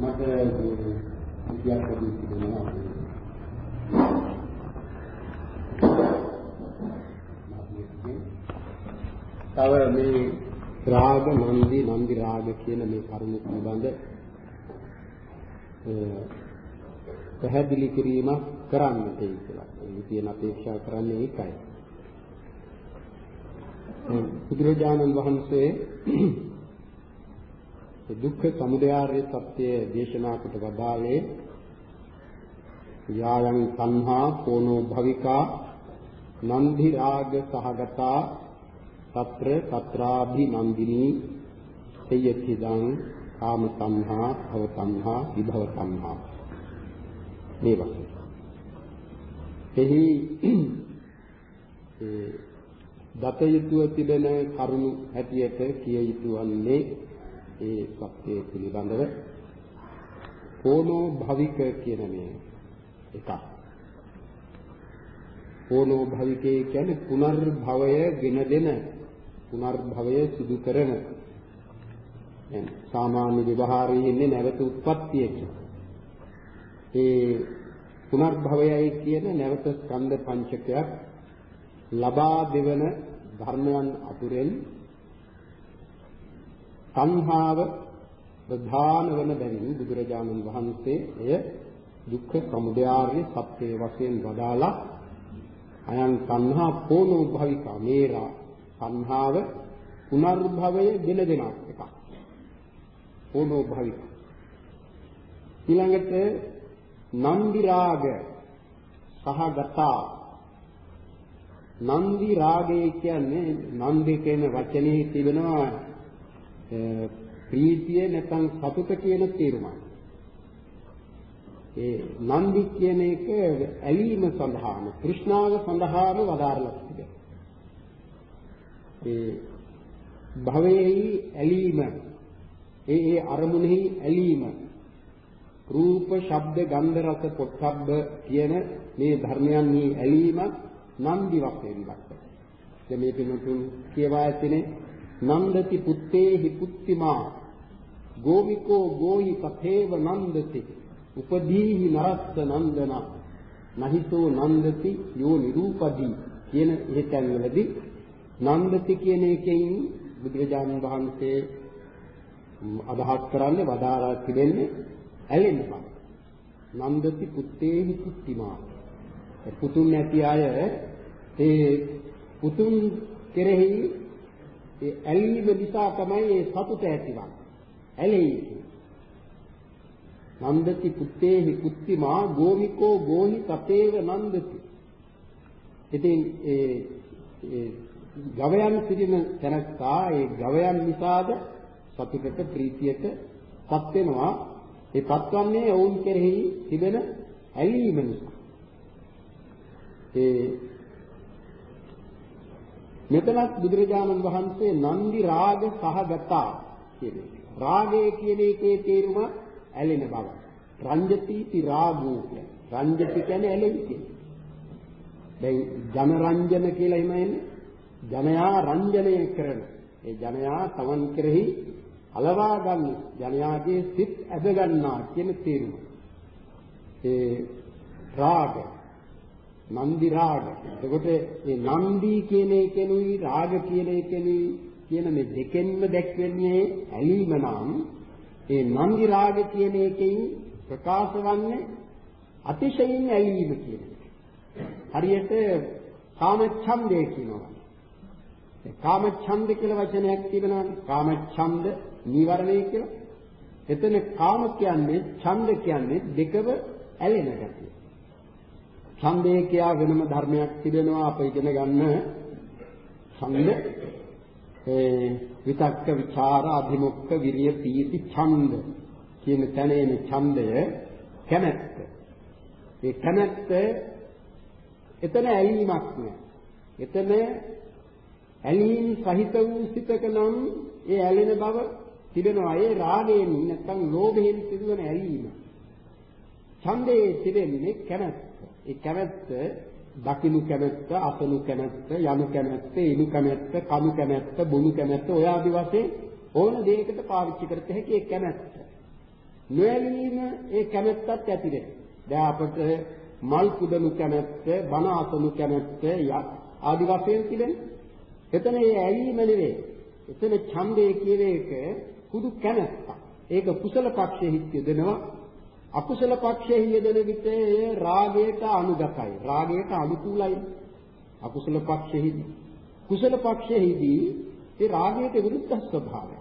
මට විද්‍යාවක් ලැබී තිබෙනවා. තව මේ රාග නන්දි නන්දි රාග කියන මේ කරුණු පිළිබඳ පැහැදිලි කිරීමක් කරන්නට කියලා. මේ තියෙන අපේක්ෂා කරන්නේ ඒකයි. බුදුරජාණන් වහන්සේ දුක්ඛ සමුදයාර්ය සත්‍ය දේශනා කොට වදාළේ යායන් සංහා කෝනෝ භවිකා නන්දි රාග සහගතා తත්‍ර తත්‍රාභි නන්දිනී සයතිදං කාම සංහා භව සංහා විභව සංහා මේ වගේ. එහි දත යුතුව තිබෙන කරුණු හැටියට කිය යුතු වන්නේ ඒ සත්‍යය පිළිබඳව කෝනෝ භවික කියන මේ එකක්. කෝනෝ භවිකේ කියන්නේ පුනර්භවය ගෙන දෙන පුනර්භවය සිදු කරන දැන් සාමාන්‍ය ව්‍යවහාරයේ ඉන්නේ නැවත උත්පත්තියක. ඒ පුනර්භවයයි කියන නැවත ස්කන්ධ පංචකයක් ලබා දෙවන ධර්මයන් අතුරෙන් සංහාව ප්‍රධාන වන බැවින් බුදුරජාණන් වහන්සේ එය දුක්ඛ සමුදයාර්ය සත්‍ය වශයෙන් වදාලා අයං සංහා පෝනෝ භවිකා මේරා සංහාව පුනර්භවය ගෙන දෙන එකක්. පෝනෝ භවිකා ඊළඟට නන්දි රාග සහගතා. නන්දි රාගය කියන්නේ නන්දි කියන වචනේ තිබෙනවා ප්‍රීතිය නැත්නම් සතුට කියන තේරුමයි. ඒ නන්දි කියන එක ඇලීම සඳහාම કૃષ્ණාව සඳහාම වදාරලා තිබෙනවා. ඒ භවයේහි ඇලීම ඒ ඒ අරමුණෙහි ඇලීම රූප, ශබ්ද, ගන්ධ, රස, පොට්ටබ්බ කියන මේ ධර්මයන්හි ඇලීම නන්දි වශයෙන් දක්වනවා. දැන් මේ පිටුතුන් කියවා ඇතිනේ නන්දති පුත්තේහි පුත්තිමා ගෝවිකෝ ගෝහි තථේව නන්දති උපදීහි නරස්ස නන්දන නහිතෝ නන්දති යෝ නිරූපදී කියන හේතන්වලදී නන්දති කියන එකෙන් බුදුරජාණන් වහන්සේ අදහස් කරන්නේ වදාරා තිබෙන්නේ ඇලෙන බව. නන්දති පුත්තේහි පුත්තිමා. පුතුන් නැති අය ඒ පුතුන් කෙරෙහි ඒ ඇලීම නිසා තමයි ඒ සතුට ඇතිවන්නේ. ඇලෙයි. නන්දති පුත්තේහි පුත්තිමා ගෝමිකෝ ගෝහි තතේව නන්දති. ඉතින් ඒ ඒ ගවයන් සිටින තැනස්සා ඒ ගවයන් නිසාද සතුටට ප්‍රීතියට පත් වෙනවා. ඒ පත්වන්නේ ඔවුන් කෙරෙහි තිබෙන ඇලීම නිසා. ඒ මෙතනත් බුදුරජාණන් වහන්සේ නන්දි රාග සහගතා කියන එක. රාගය කියන එකේ තේරුම ඇලෙන බව. රංජතිති රාගෝ කියන්නේ. රංජති කියන්නේ ඇලෙයි කියන්නේ. දැන් ජන රංජන කියලා එහෙම එන්නේ. ජනයා රංජනය කරන. ඒ ජනයා තමන් කෙරෙහි අලවා ගන්න ජනයාගේ සිත් ඇද ගන්නා කියන තේරුම. ඒ රාගය නන්දි රාග. එතකොට මේ නන්දි කියන එකෙනුයි රාග කියන එකෙනුයි කියන මේ දෙකෙන්ම දැක්වෙන්නේ ඇලීම නම් ඒ නන්දි රාග කියන එකෙන් ප්‍රකාශ වන්නේ අතිශයින් ඇලීම කියන එක. හරියට කාමච්ඡන්දය කියනවා. ඒ කාමච්ඡන්ද කියලා වචනයක් තිබෙනවානේ. කාමච්ඡන්ද නීවරණය කියලා. එතන කාම කියන්නේ ඡන්ද කියන්නේ දෙකව ඇලෙන ගැතිය. ඡන්දය කියා වෙනම ධර්මයක් තිබෙනවා අප ඉගෙන ගන්න. ඡන්ද. ඒ විතක්ක ਵਿਚාර අධිමුක්ඛ විරිය පීති ඡන්ද කියන තැනේන ඡන්දය කැමැත්ත. ඒ කැමැත්ත එතන ඇලීමක් නෑ. එතන ඇලීම් සහිත වූ සිතක නම් ඒ ඇලෙන බව තිබෙනවා. ඒ රාගයෙන් නැත්නම් ලෝභයෙන් සිදුවන ඇලීම. ඡන්දයේ තිබෙන්නේ කැමැත්ත. ඒ කැමැත්ත දකින්නු කැමැත්ත, අසනු කැමැත්ත, යනු කැමැත්ත, ඉනු කැමැත්ත, කනු කැමැත්ත, බොනු කැමැත්ත ඔය ආදි වශයෙන් ඕන දෙයකට පාවිච්චි කරත හැකි ඒ කැමැත්ත. නොඇලීම ඒ කැමැත්තත් ඇති වෙනවා. දැන් අපට මල් පුදනු කැමැත්ත, බණ අසනු කැමැත්ත ආදි වශයෙන් තිබෙනවා. එතන ඒ ඇලීම නෙවෙයි. එතන ඡන්දය කියන එක කුදු කැමැත්තක්. ඒක කුසල පක්ෂයේ හිත් යදෙනවා. අකුසල පක්ෂයේ යෙදෙන විට ඒ රාගයට අනුගතයි. රාගයට අනුකූලයි. අකුසල පක්ෂයේදී කුසල පක්ෂයේදී ඒ රාගයට විරුද්ධ ස්වභාවය.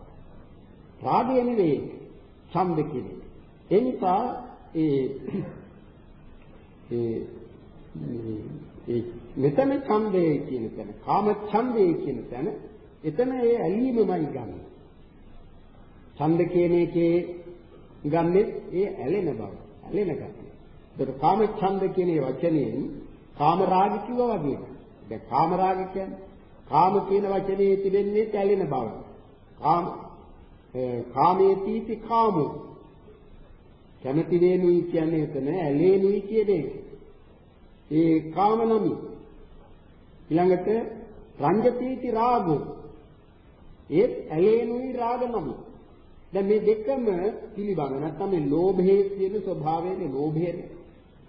රාගය නෙවෙයි ඡන්ද කියන්නේ. ඒ නිසා ඒ ඒ ඒ මෙතන ඡන්දය කියන තැන කාම ඡන්දය කියන තැන එතන ඒ ඇලීමමයි ගන්න. ඡන්ද කියන එකේ ගන්නෙ ඒ ඇලෙන බව, ඇලෙන ගතිය. ඒකට කාම ඡන්ද කියන වචනයෙන් කාම රාග කිව්වා වගේ. දැන් කාම රාග කියන්නේ කාම කියන වචනේ තිබෙන්නේ ඇලෙන බව. කාම කාමේතිති කාමෝ කැමැති වේනුයි කියන්නේ එතන ඇලේනුයි කියන එක. ඒ කාම නමි. ඊළඟට රංජතීති රාගෝ. ඒත් ඇලේනුයි රාග නමි. දැන් මේ දෙකම පිළිබඳ නැත්නම් මේ ලෝභයේ තියෙන ස්වභාවයනේ ලෝභයනේ.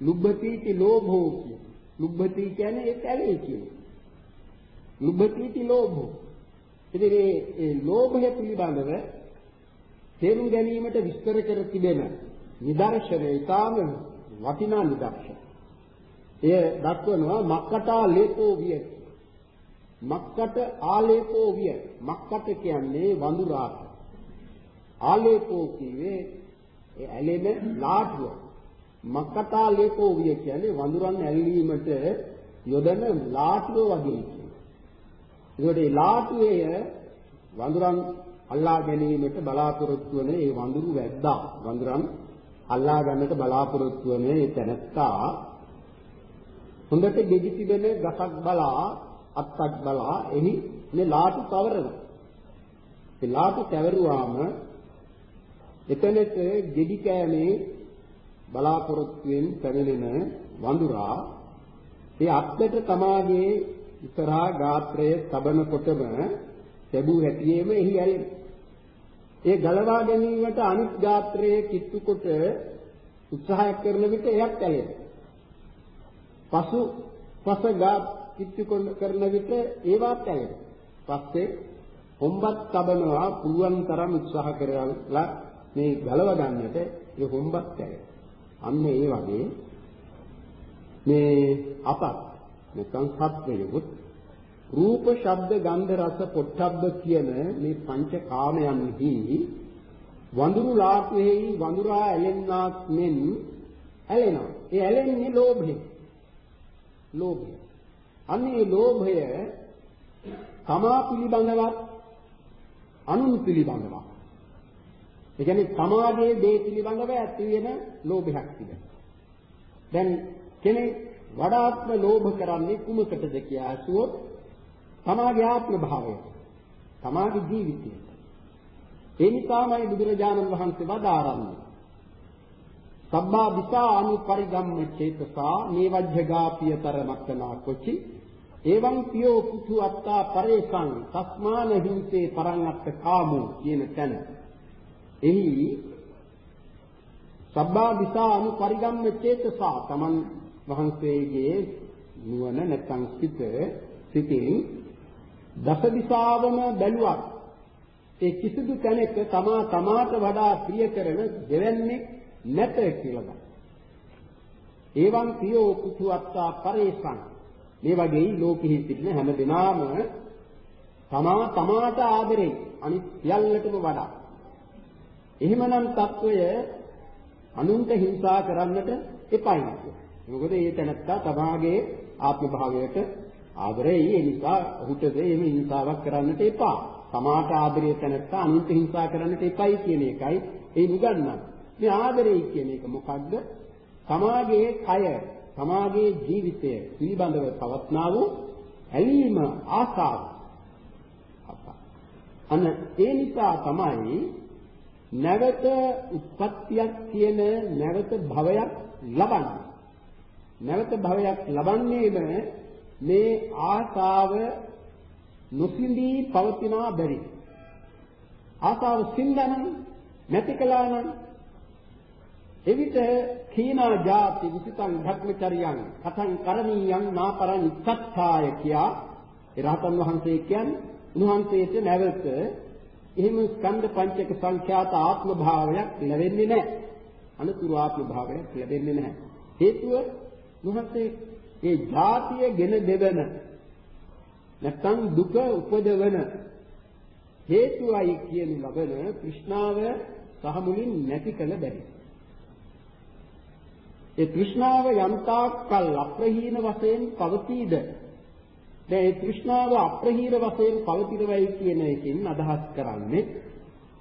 ලුබ්බතීති ලෝභෝ කිය. ලුබ්බති කියන්නේ ඒ ඇලේ කියන්නේ. ලුබ්බතීති ලෝභෝ. ඉතින් මේ ලෝභය පිළිබඳව තේරුම් ගැනීමට විස්තර කර තිබෙන නිදර්ශනය ඊටාම වටිනා නිදර්ශන. එය දක්වනවා මක්කටා ලේපෝ විය. මක්කට ආලේපෝ විය. මක්කට කියන්නේ වඳුරාට. ආලේපෝ කියේ ඒ ඇලෙන ලාටුව. මක්කටා ලේපෝ විය කියන්නේ වඳුරන් ඇල්ලීමට යොදන ලාටුව වගේ කියනවා. ඒකට ඒ ලාටුවේ වඳුරන් අල්ලා ගැනීමට බලාපොරොත්තු වන ඒ වඳුරු වැද්දා වඳුරන් අල්ලා ගන්නට බලාපොරොත්තු වන ඒ තැනත්තා හොඳට ගෙඩි තිබෙන ගසක් බලා අත්තක් බලා එහි මේ ලාටු තවරනවා. ඒ ලාටු තවරුවාම එතනට ගෙඩි කෑමේ බලාපොරොත්තුෙන් පැමිණෙන වඳුරා ඒ අත්තට තමාගේ ඉතරහා ගාත්‍රය තබනකොටම ලැබූ හැටියේම එහි ඇලෙනවා. ඒ ගලවා ගැනීමට අනිත් ගාත්‍රයේ කිට්ටු කොට උත්සාහ කරන විට එයත් ඇලෙනවා. පසු පස ගා කිට්ටු කරන විට ඒවත් ඇලෙනවා. පස්සේ හොම්බත් තබනවා පුළුවන් තරම් උත්සාහ කරලා මේ ගලව ගන්නට ඒ හොම්බත් ඇලෙනවා. අන්න ඒ වගේ මේ අපත් නැත්නම් සත්වයොත් රූප, ශබ්ද, ගන්ධ, රස, පොට්ටබ්බ කියන මේ පංච කාමයන්හි වඳුරු ලාපෙහි වඳුරා ඇලෙන්නාක් මෙන් ඇලෙනවා. ඒ ඇලෙන්නේ ලෝභයෙන්. ලෝභය. අන්නේ ලෝභය තමා පිළිබඳවත් අනුන් පිළිබඳවත්. ඒ කියන්නේ සමාජයේ දේ පිළිබඳව ඇති වෙන ලෝභයක් තිබෙනවා. දැන් කෙනෙක් වඩාත්ම ලෝභ කරන්නේ කුමකටද කියලා අසුවොත් තමාගේ ආත්ම භාවය. තමාගේ ජීවිතය. ඒ නිසාමයි බුදුරජාණන් වහන්සේ වදාරන්නේ. සබ්බා විසා අනුපරිගම්ම චේතසා නේවජ්ජගාපියතර මක්කනා කොචි. එවං පියෝ පුතු අත්තා පරේසං තස්මාන හිංසේ පරං අත්ත කාමෝ කියන තැන. එහි සබ්බා විසා අනුපරිගම්ම චේතසා තමන් වහන්සේගේ නුවණ නැත්නම් සිත සිතින් දස දිශාවම බැලුවක් ඒ කිසිදු කෙනෙක් තමා තමාට වඩා ප්‍රිය කරන දෙවන්නේ නැත කියලා ගන්න. ඒවන් පියෝ කුතුත්තා පරේසං මේ වගේ ලෝකෙහි සිටින හැම දිනාම තමා තමාට ආදරේ අනිත් සියල්ලටම වඩා. එහෙමනම් తত্ত্বය අනුන්ට හිංසා කරන්නට එපයි. මොකද ඒ තැනත්තා තමාගේ ආත්ම භාවයට ආදරෙයි ඒ නිසා ඔහුට දෙමි හිංසාවක් කරන්නට එපා. තමාට ආදරය තැනත්තා අනුන්ට හිංසා කරන්නට එපයි කියන එකයි ඒ නිගන්නා. මේ ආදරෙයි කියන එක මොකක්ද? තමාගේ කය, තමාගේ ජීවිතය පිළිබඳව පවත්නා වූ ඇලීම ආසාව. අන්න ඒ නිසා තමයි නැවත උත්පත්තියක් කියන නැවත භවයක් ලබන්නේ. නැවත භවයක් ලබන්නේම මේ ආසාව නොසිඳී පවතිනා බැරි. ආසාව සිඳනනම් නැති කළා නම් එවිට කීනා ජාති විසිතං ධර්මචරියං කතං කරණීයං නාපරං ඉත්තත්ථාය කියා ඒ රහතන් වහන්සේ කියන්නේ උන්වහන්සේට නැවත එහෙම ස්කන්ධ පංචක සංඛ්‍යාත ආත්ම භාවයක් ලැබෙන්නේ නැහැ. අනුතුරු ආත්ම භාවයක් ලැබෙන්නේ නැහැ. හේතුව උන්වහන්සේ ඒ ජාතිය ගෙන දෙවන නැත්නම් දුක උපදවන හේතුවයි කියන ලබන තෘෂ්ණාව සහ මුලින් නැති කළ බැරි. ඒ තෘෂ්ණාව යම්තාක් කල් අප්‍රහීන වශයෙන් පවතීද දැන් ඒ තෘෂ්ණාව අප්‍රහීන වශයෙන් පවතිනවයි කියන එකෙන් අදහස් කරන්නේ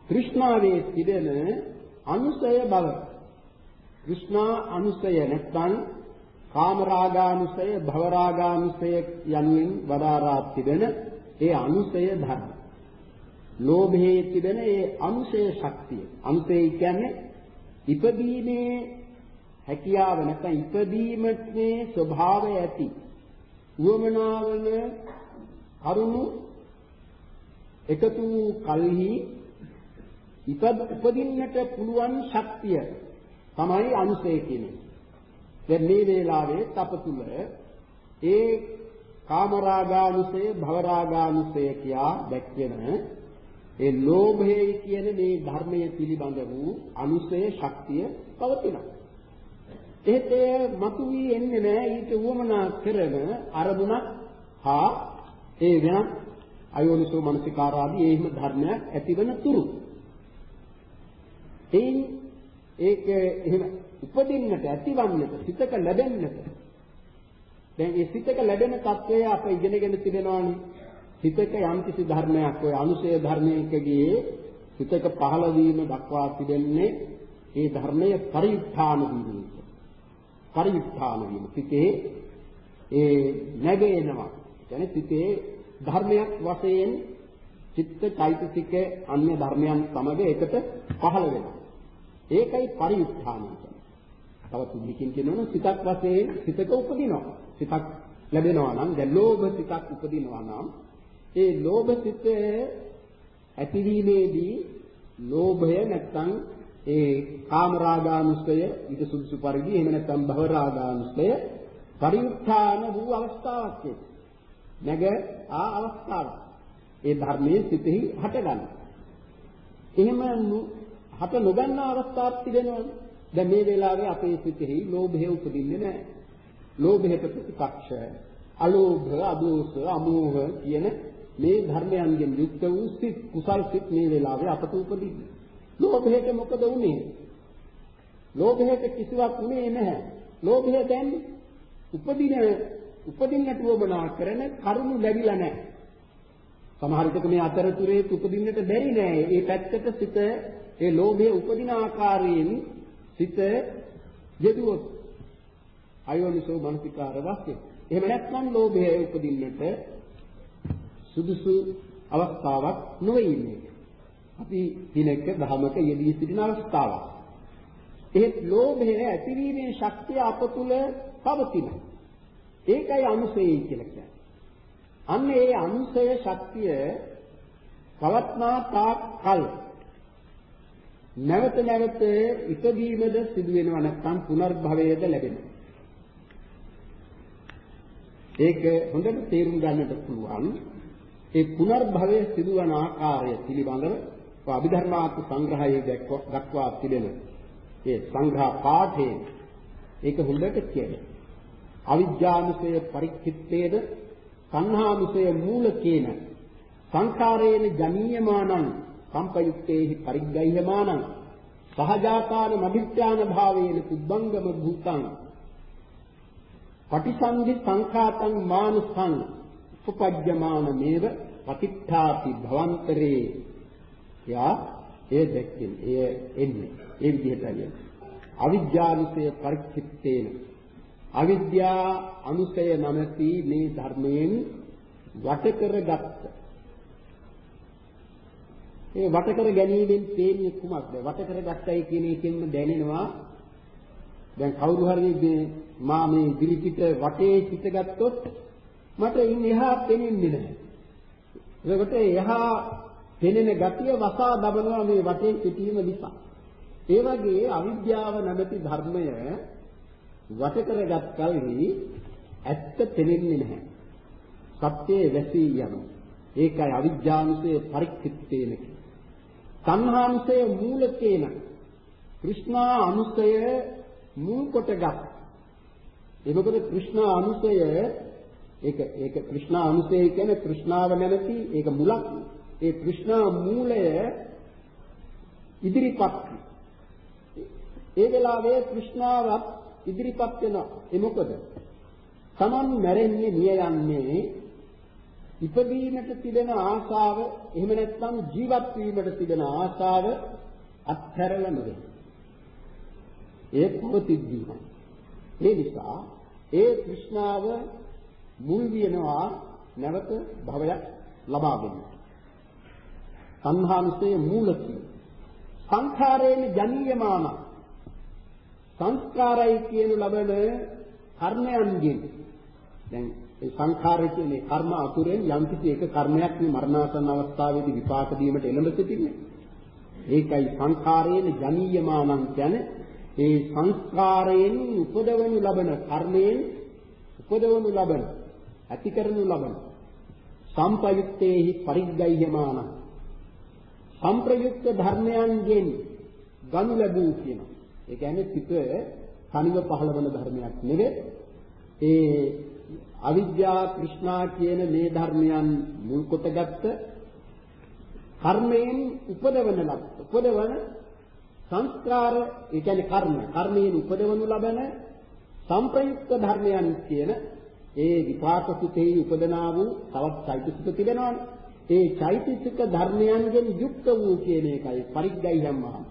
තෘෂ්ණාවේ තිබෙන අනුසය බව. තෘෂ්ණා අනුසය නැත්නම් කාමරාගානුසය භවරාගානුසය යනුවෙන් වදාරා තිබෙන ඒ අනුසය ධර්ම. ලෝභයේ තිබෙන ඒ අනුසය ශක්තිය. අනුසය කියන්නේ ඉපදීමේ හැකියාව නැත්නම් ඉපදීමේ ස්වභාවය ඇති. උවමනාවන කරුණු එකතු වූ කල්හි ඉපද උපදින්නට පුළුවන් ශක්තිය තමයි අනුසය කියන්නේ. දැන් මේ වේලාවේ තප තුල ඒ කාමරාගානුසය භවරාගානුසය කියා දැක්වෙන ඒ ලෝභයයි කියන මේ ධර්මයේ පිළිබඳ වූ අනුසය ශක්තිය පවතිනවා. එහෙත් එය මතුවී එන්නේ නැහැ. ඊට උවමනා කරන අරමුණක් හා ඒ වෙනත් අයෝනිසෝ මනසිකාරාදී එහෙම ධර්මයක් ඇතිවන තුරු. එයින් ඒක එහෙම උපදින්නට ඇතිවන්නට සිතක ලැබෙන්නට. දැන් මේ සිතක ලැබෙන తත්වය අප ඉගෙනගෙන තිබෙනවානේ. සිතක යම්කිසි ධර්මයක් ඔය අනුසය ධර්මයකගේ සිතක පහළ වීම දක්වා තිබෙන්නේ ඒ ධර්මයේ පරිඋත්ථාන වීම පරිඋත්ථාන වීම. සිතේ ඒ නැගෙනවා. කියන්නේ සිතේ ධර්මයක් වශයෙන් චිත්ත චෛතසික අන්‍ය ධර්මයන් සමග එකට පහළ වෙනවා. ඒකයි පරිඋත්ථානය කියන්නේ. තවත් විදිහකින් කියනවනම් සිතක් වශයෙන් සිතක උපදිනවා. සිතක් ලැබෙනවා නම් දැන් ලෝභ සිතක් උපදිනවා නම් ඒ ලෝභ සිත ඇතිවීමේදී ලෝභය නැත්තම් ඒ කාමරාගානුස්සය ඊට සුදුසු පරිදි එහෙම නැත්නම් භවරාගානුස්සය පරිඋත්ථාන වූ අවස්ථාවක් ඒක. නැග ආ අවස්ථාවක්. ඒ ධර්මයේ සිතෙහි හටගන්න. එහෙම හට නොගන්නා අවස්ථාවක් තිබෙනවනේ. දැන් මේ වෙලාවේ අපේ සිතෙහි ලෝභය උපදින්නේ නැහැ. ලෝභයට ප්‍රතිපක්ෂ අලෝභ, අදෝස, අමෝහ කියන මේ ධර්මයන්ගෙන් යුක්ත වූ සිත් කුසල් සිත් මේ වෙලාවේ අපට උපදින්නේ. ලෝභයට මොකද වුනේ? ලෝභයට කිසිවක් වුනේ නැහැ. ලෝභය දැන් උපදින උපදින්නට වමනා කරන කරුණු ලැබිලා නැහැ. සමහර විටක මේ අතරතුරේ උපදින්නට බැරි නෑ. ඒ පැත්තට සිත ඒ ලෝභය උපදින ආකාරයෙන් සිත යෙදුවොත් අයෝනිසෝ මනසිකාර වාක්‍ය. එහෙම නැත්නම් ලෝභය උපදින්නට සුදුසු අවස්ථාවක් නොවේ ඉන්නේ. අපි දිනක දහමක යෙදී සිටින අවස්ථාවක්. එහෙත් ලෝභය ඇතිවීමේ ශක්තිය අප තුල පවතින. ඒකයි අනුසයයි කියලා කියන්නේ. අන්න ඒ අනුසය ශක්තිය පවත්නා තාක් කල් නැවත නැවත ඉපදීමද සිදු වෙනවා නැත්නම් පුනර්භවයද ලැබෙනවා. ඒක හොඳට තේරුම් ගන්නට පුළුවන්. ඒ පුනර්භවය සිදුවන ආකාරය පිළිබඳව අභිධර්මාර්ථ සංග්‍රහයේ දක්වා තිබෙන ඒ සංග්‍රහ පාඨයේ ඒක හොඳට කියනවා. අවිජ්ජානුසය පරික්ඛිත්තේද සංහානුසය මූලකේන සංඛාරේන ජනීයමානං සම්පයුක්තේහි පරිග්ගය්‍යමානං සහජාතාන මදිත්‍යාන භාවේන කුබ්බංගම භූතං පටිසන්ධි සංඛාතං මානසං උපපජ්ජමානමේව පතිත්ථාති භවන්තරේ යා ඒ දැක්කේ එය එන්නේ. ඒ විදිහටයි අවිද්‍යානුසය පරික්ෂිත්තේන අවිද්‍යා අනුසය නැමැති මේ ධර්මයෙන් වට කරගත් ඒ වට කර ගැනීමෙන් තේන්නේ කුමක්ද? වට කරගත්තයි කියන එකෙන්ම දැනෙනවා. දැන් කවුරු හරි මා මේ ඉදිරිපිට වටේ සිටගත්තොත් මට ඉන් එහා පෙනෙන්නේ නැහැ. ඒකට එහා පෙනෙන ගතිය වසා දබනවා මේ වටේ සිටීම නිසා. ඒ වගේ අවිද්‍යාව නැමැති ධර්මය වට කරගත් කලෙහි ඇත්ත පෙනෙන්නේ නැහැ. සත්‍යයේ වැසී යනවා. ඒකයි අවිද්‍යාංශයේ පරික්ෂිතේන කියන්නේ. සංහාංශයේ මූලකේන কৃষ্ণා අනුසය මුල් කොටගත්. ඒ මොකද কৃষ্ণා අනුසය ඒක ඒක কৃষ্ণා අනුසය කියන්නේ কৃষ্ণාව නැමැති ඒක මුලක්. ඒ তৃෂ්ණා මූලය ඉදිරිපත් ඒ වෙලාවේ তৃෂ්ණාවත් ඉදිරිපත් වෙනවා. ඒ මොකද? Taman මැරෙන්නේ මිය යන්නේ ඉපදීමට තිබෙන ආශාව එහෙම නැත්නම් ජීවත් වීමට තිබෙන ආශාව අත්හැරලම වෙනවා ඒ පොතිද්දීමයි ඒ නිසා ඒ তৃෂ්ණාව මුල් වෙනවා නැවත භවයක් ලබා ගැනීම සංහාංශයේ මූලකය. සංඛාරයෙන් ජනීයමාන සංස්කාරයි කියනු ලබන කර්මයන්ගෙන් දැන් ඒ සංඛාරය කියන්නේ කර්ම අතුරෙන් යම්කිසි එක කර්මයක් නේ මරණාසන්න අවස්ථාවේදී විපාක දීමට එළඹ සිටින්නේ. ඒකයි සංඛාරයෙන් ජනීයමානං කියන්නේ ඒ සංස්කාරයෙන් උපදවනු ලබන කර්මයෙන් උපදවනු ලබන ඇති කරනු ලබන සම්පයුත්තේහි පරිග්ගය්‍යමාන සම්ප්‍රයුක්ත ධර්මයන්ගෙන් ගනු ලැබූ කියනවා. ඒ කියන්නේ සිත තනිව පහළ වන ධර්මයක් නෙවෙයි. ඒ අවිද්‍යා කෘෂ්ණා කියන මේ ධර්මයන් මුල් කොටගත්ත කර්මයෙන් උපදවන ලබ උපදවන සංස්කාර ඒ කියන්නේ කර්ම කර්මයෙන් උපදවනු ලබන සංප්‍රයුක්ත ධර්මයන් කියන ඒ විපාක සිතෙහි උපදනා වූ තවත් චෛතසික තිබෙනවානේ ඒ චෛතසික ධර්මයන්ගෙන් යුක්ත වූ කියන එකයි පරිග්ගයම්මහා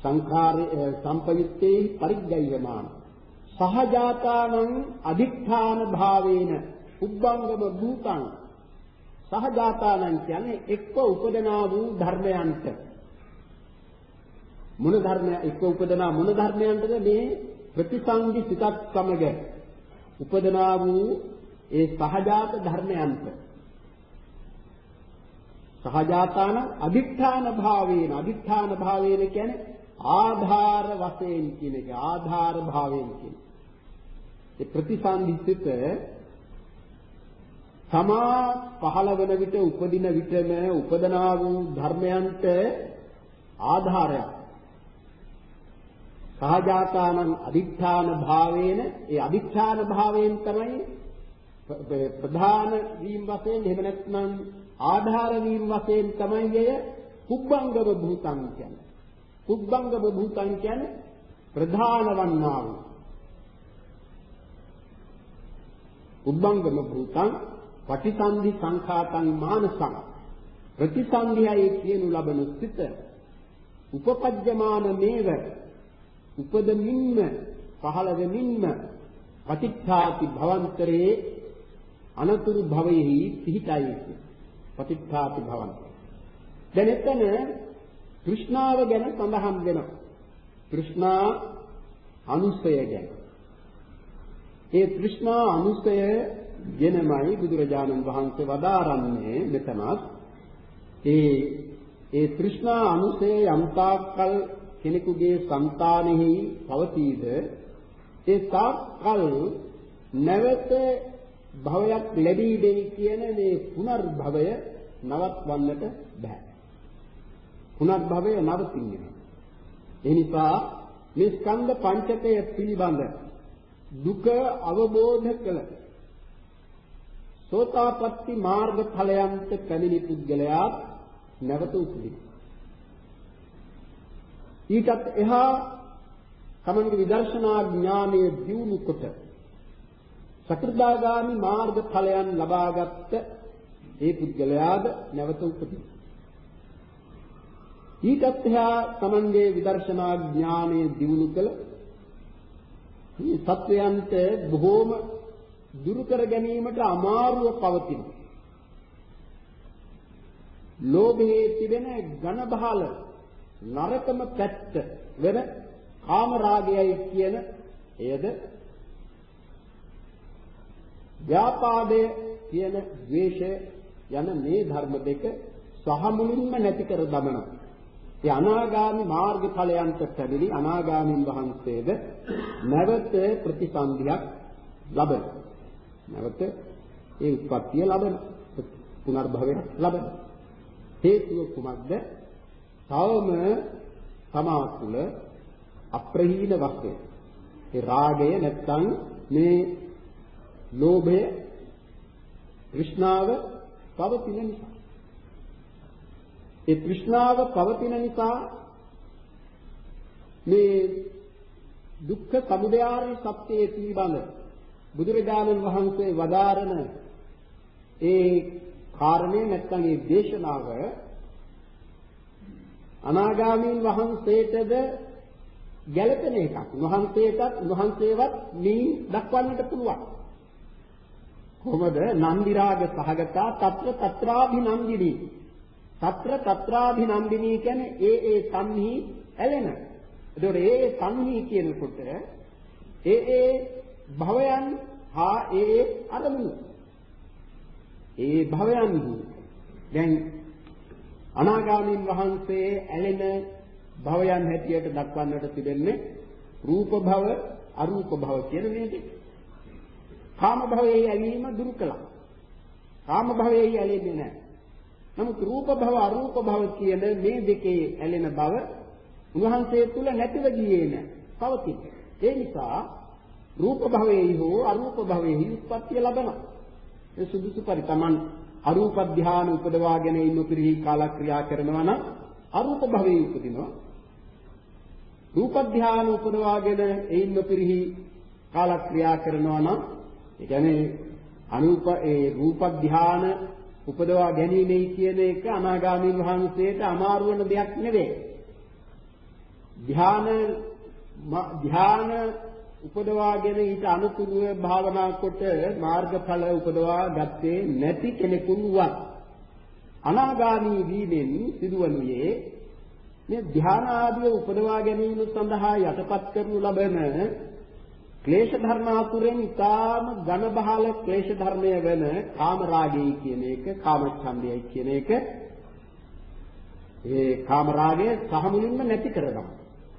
සංඛාරේ සංපයුත්තේ පරිග්ගයමාන සහජාතානං අදිඨාන භාවේන උබ්බංගම භූතං. සහජාතානං කියන්නේ එක්ව උපදනා වූ ධර්මයන්ට. මොන ධර්මය එක්ව උපදනා මොන ධර්මයන්ටද? මේ ප්‍රතිසංගි සිතක් සමග උපදනා වූ ඒ සහජාත ධර්මයන්ට. සහජාතාන අදිඨාන භාවේන. අදිඨාන භාවේන කියන්නේ ආධාර වශයෙන් කියන එක. ආධාර භාවයෙන් කියන ඒ ප්‍රතිසන්දිසිත තමා පහළ වෙන විට උපදින විටම උපදනා වූ ධර්මයන්ට ආධාරයක්. සහජාතානං අදිඨාන භාවේන. ඒ අදිඨාන භාවයෙන් තමයි ප්‍රධාන වීම වශයෙන් එහෙම නැත්නම් ආධාර වීම වශයෙන් තමයි එය කුබ්බංගව භූතං කියන්නේ. කුබ්බංගම භූතං කියන්නේ ප්‍රධාන වන්නා වූ. උබ්බංගම භූතං පටිසන්ධි සංඛාතං මානසං. ප්‍රතිසන්ධියයි කියනු ලබන සිත උපපජ්ජමාන මේව උපදමින්ම පහළ වෙමින්ම පටිච්චාති භවන්තරේ අනතුරු භවයෙහි පිහිටයි පටිච්චාති භවන්තරේ දැන් එතන තෘෂ්ණාව ගැන සඳහන් වෙනවා. තෘෂ්ණා අනුසය ගැන. ඒ තෘෂ්ණා අනුසය ගැනමයි බුදුරජාණන් වහන්සේ වදාරන්නේ මෙතනත් ඒ ඒ තෘෂ්ණා අනුසය යම්තාක්කල් කෙනෙකුගේ సంతානෙහි පවතීද ඒ තාක්කල් නැවත භවයක් ලැබී දෙයි කියන මේ පුනර්භවය නවත්වන්නට බෑ. පුනර්භවය නවතින්නේ නැහැ. ඒ නිසා මේ ස්කන්ධ පංචකය පිළිබඳ දුක අවබෝධ කළ සෝතාපට්ටි මාර්ග ඵලයන්ට පැමිණි පුද්ගලයා නැවත උපදින. ඊටත් එහා තමන්ගේ විදර්ශනා ඥානය දියුණු කොට සතරදාගාමි මාර්ග ඵලයන් ලබාගත් ඒ පුද්ගලයාද නැවත උපදින. ඊටත් එහා Tamanගේ විදර්ශනා ඥානය දිනු කළ මේ සත්වයන්ට බොහෝම දුරු කර ගැනීමට අමාරුව පවතින. ලෝභයේ තිබෙන ඝන බහල නරකම පැත්ත වෙන කාම රාගයයි කියන එයද ව්‍යාපාදය කියන ද්වේෂය යන මේ ධර්ම දෙක සහ මුලින්ම නැති කර දමනවා. ඒ අනාගාමි මාර්ගඵලයන්ට පැමිණි අනාගාමීන් වහන්සේද නැවත ප්‍රතිසන්දියක් ලබන. නැවත ඒ උත්පත්තිය ලබන. පුනර්භවයක් ලබන. හේතුව කුමක්ද? තවම තමා තුළ අප්‍රහීන වස්තුව. ඒ රාගය නැත්තම් මේ ලෝභය තෘෂ්ණාව පවතින නිසා. ඒ තෘෂ්ණාව පවතින නිසා මේ දුක්ඛ සමුදයාරි සත්‍යයේ පිළිබඳ බුදුරජාණන් වහන්සේ වදාරන ඒ කාරණය නැත්නම් ඒ දේශනාව අනාගාමීන් වහන්සේටද ගැළපෙන එකක්. වහන්සේටත් වහන්සේවත් මේ දක්වන්නට පුළුවන්. කොහොමද? නන්දිරාග සහගතා తත්‍ර తත්‍රාభిනන්දිනි తත්‍ර తත්‍රාభిනන්දිනි කියන්නේ ඒ ඒ සංහි ඇලෙන. එතකොට ඒ ඒ සංහි කියනකොට ඒ ඒ භවයන් හා ඒ ඒ අරමුණු. ඒ භවයන් දැන් අනාගාමීන් වහන්සේ ඇලෙන භවයන් හැටියට දක්වන්නට තිබෙන්නේ රූප භව අරූප භව කියන මේ දෙක කාම භවයේ ඇලීම දුරු කළා. කාම භවයේ ඇලෙන්නේ නැහැ. නමුත් රූප භව, අරූප භව කියන මේ දෙකේ ඇලෙන බව උන්වහන්සේ තුල නැතිව ගියේ නැහැ. පවතින. ඒ නිසා රූප භවයේ හෝ අරූප භවයේ උත්පත්තිය ලබනවා. ඒ සුදුසු පරිතමන් අරූප ධානය උපදවා ගැනීම පිරිහි කාලක්‍රියා කරනවා නම් අරූප භවයේ උපදිනවා. රූප ධානය උපදවාගෙන එයින්ම පිරිහි කාලක්‍රියා කරනවා නම් ඒ කියන්නේ අනූප ඒ රූප ධාන උපදවා ගැනීමයි කියන එක අනාගාමීන් වහන්සේට අමාරු වෙන දෙයක් නෙවෙයි. ධාන ධාන උපදවාගෙන ඊට අනුකූලව භාවනා කොට මාර්ගඵල උපදවා ගත්තේ නැති කෙනෙකුන්වත් අනාගාමී වීමෙන් සිදුවනුයේ මේ ධ්‍යාන ආදිය උපදවා ගැනීම සඳහා යටපත් කරනු ලබන ක්ලේශ ධර්ම අතුරෙන් ඊටාම ඝන බහල ක්ලේශ ධර්මය වෙන කාම රාගය කියන එක කාම ඡන්දයයි කියන එක ඒ කාම රාගය සහ මුලින්ම නැති කරනවා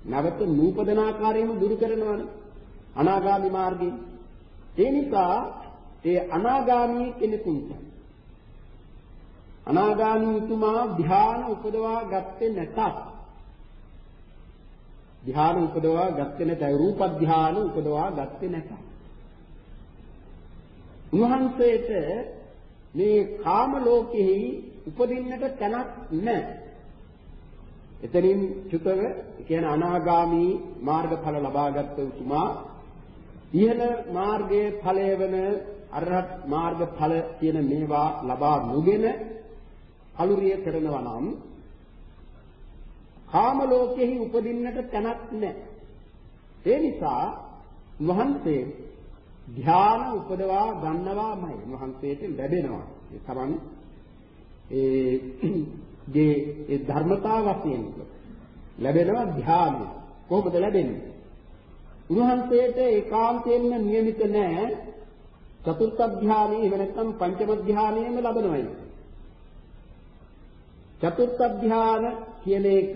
නැවත නූපදන ආකාරයෙන්ම දුරු කරනවානේ අනාගාමි මාර්ගයෙන්. ඒ නිසා ඒ අනාගාමී කෙනෙකුට අනාගාමී උතුමා ධ්‍යාන උපදවා ගත්තේ නැතත් ධ්‍යාන උපදවා ගත්තේ නැත රූප ධ්‍යාන උපදවා ගත්තේ නැත. උන්වහන්සේට මේ කාම ලෝකෙහි උපදින්නට තැනක් නැහැ. එතනින් චුතව කියන අනාගාමී මාර්ගඵල ලබාගත් උතුමා ඉහළ මාර්ගයේ ඵලය වන අරහත් මාර්ග ඵල කියන මේවා ලබා නොගෙන අලුරිය කරනවා නම් කාම ලෝකෙහි උපදින්නට තැනක් නැහැ. ඒ නිසා වහන්සේ ධ්‍යාන උපදවා ගන්නවාමයි වහන්සේට ලැබෙනවා. ඒ තමන් ඒ ගේ ඒ ධර්මතා වශයෙන් ලැබෙනවා ධ්‍යානය. කොහොමද ලැබෙන්නේ? උන්වහන්සේට ඒකාන්තයෙන්ම නියමිත නැහැ චතුර්ථ ධානයේ එහෙම නැත්නම් පංචම ධානයේම ලබනවයි. චතුර්ථ ධාන කියන එක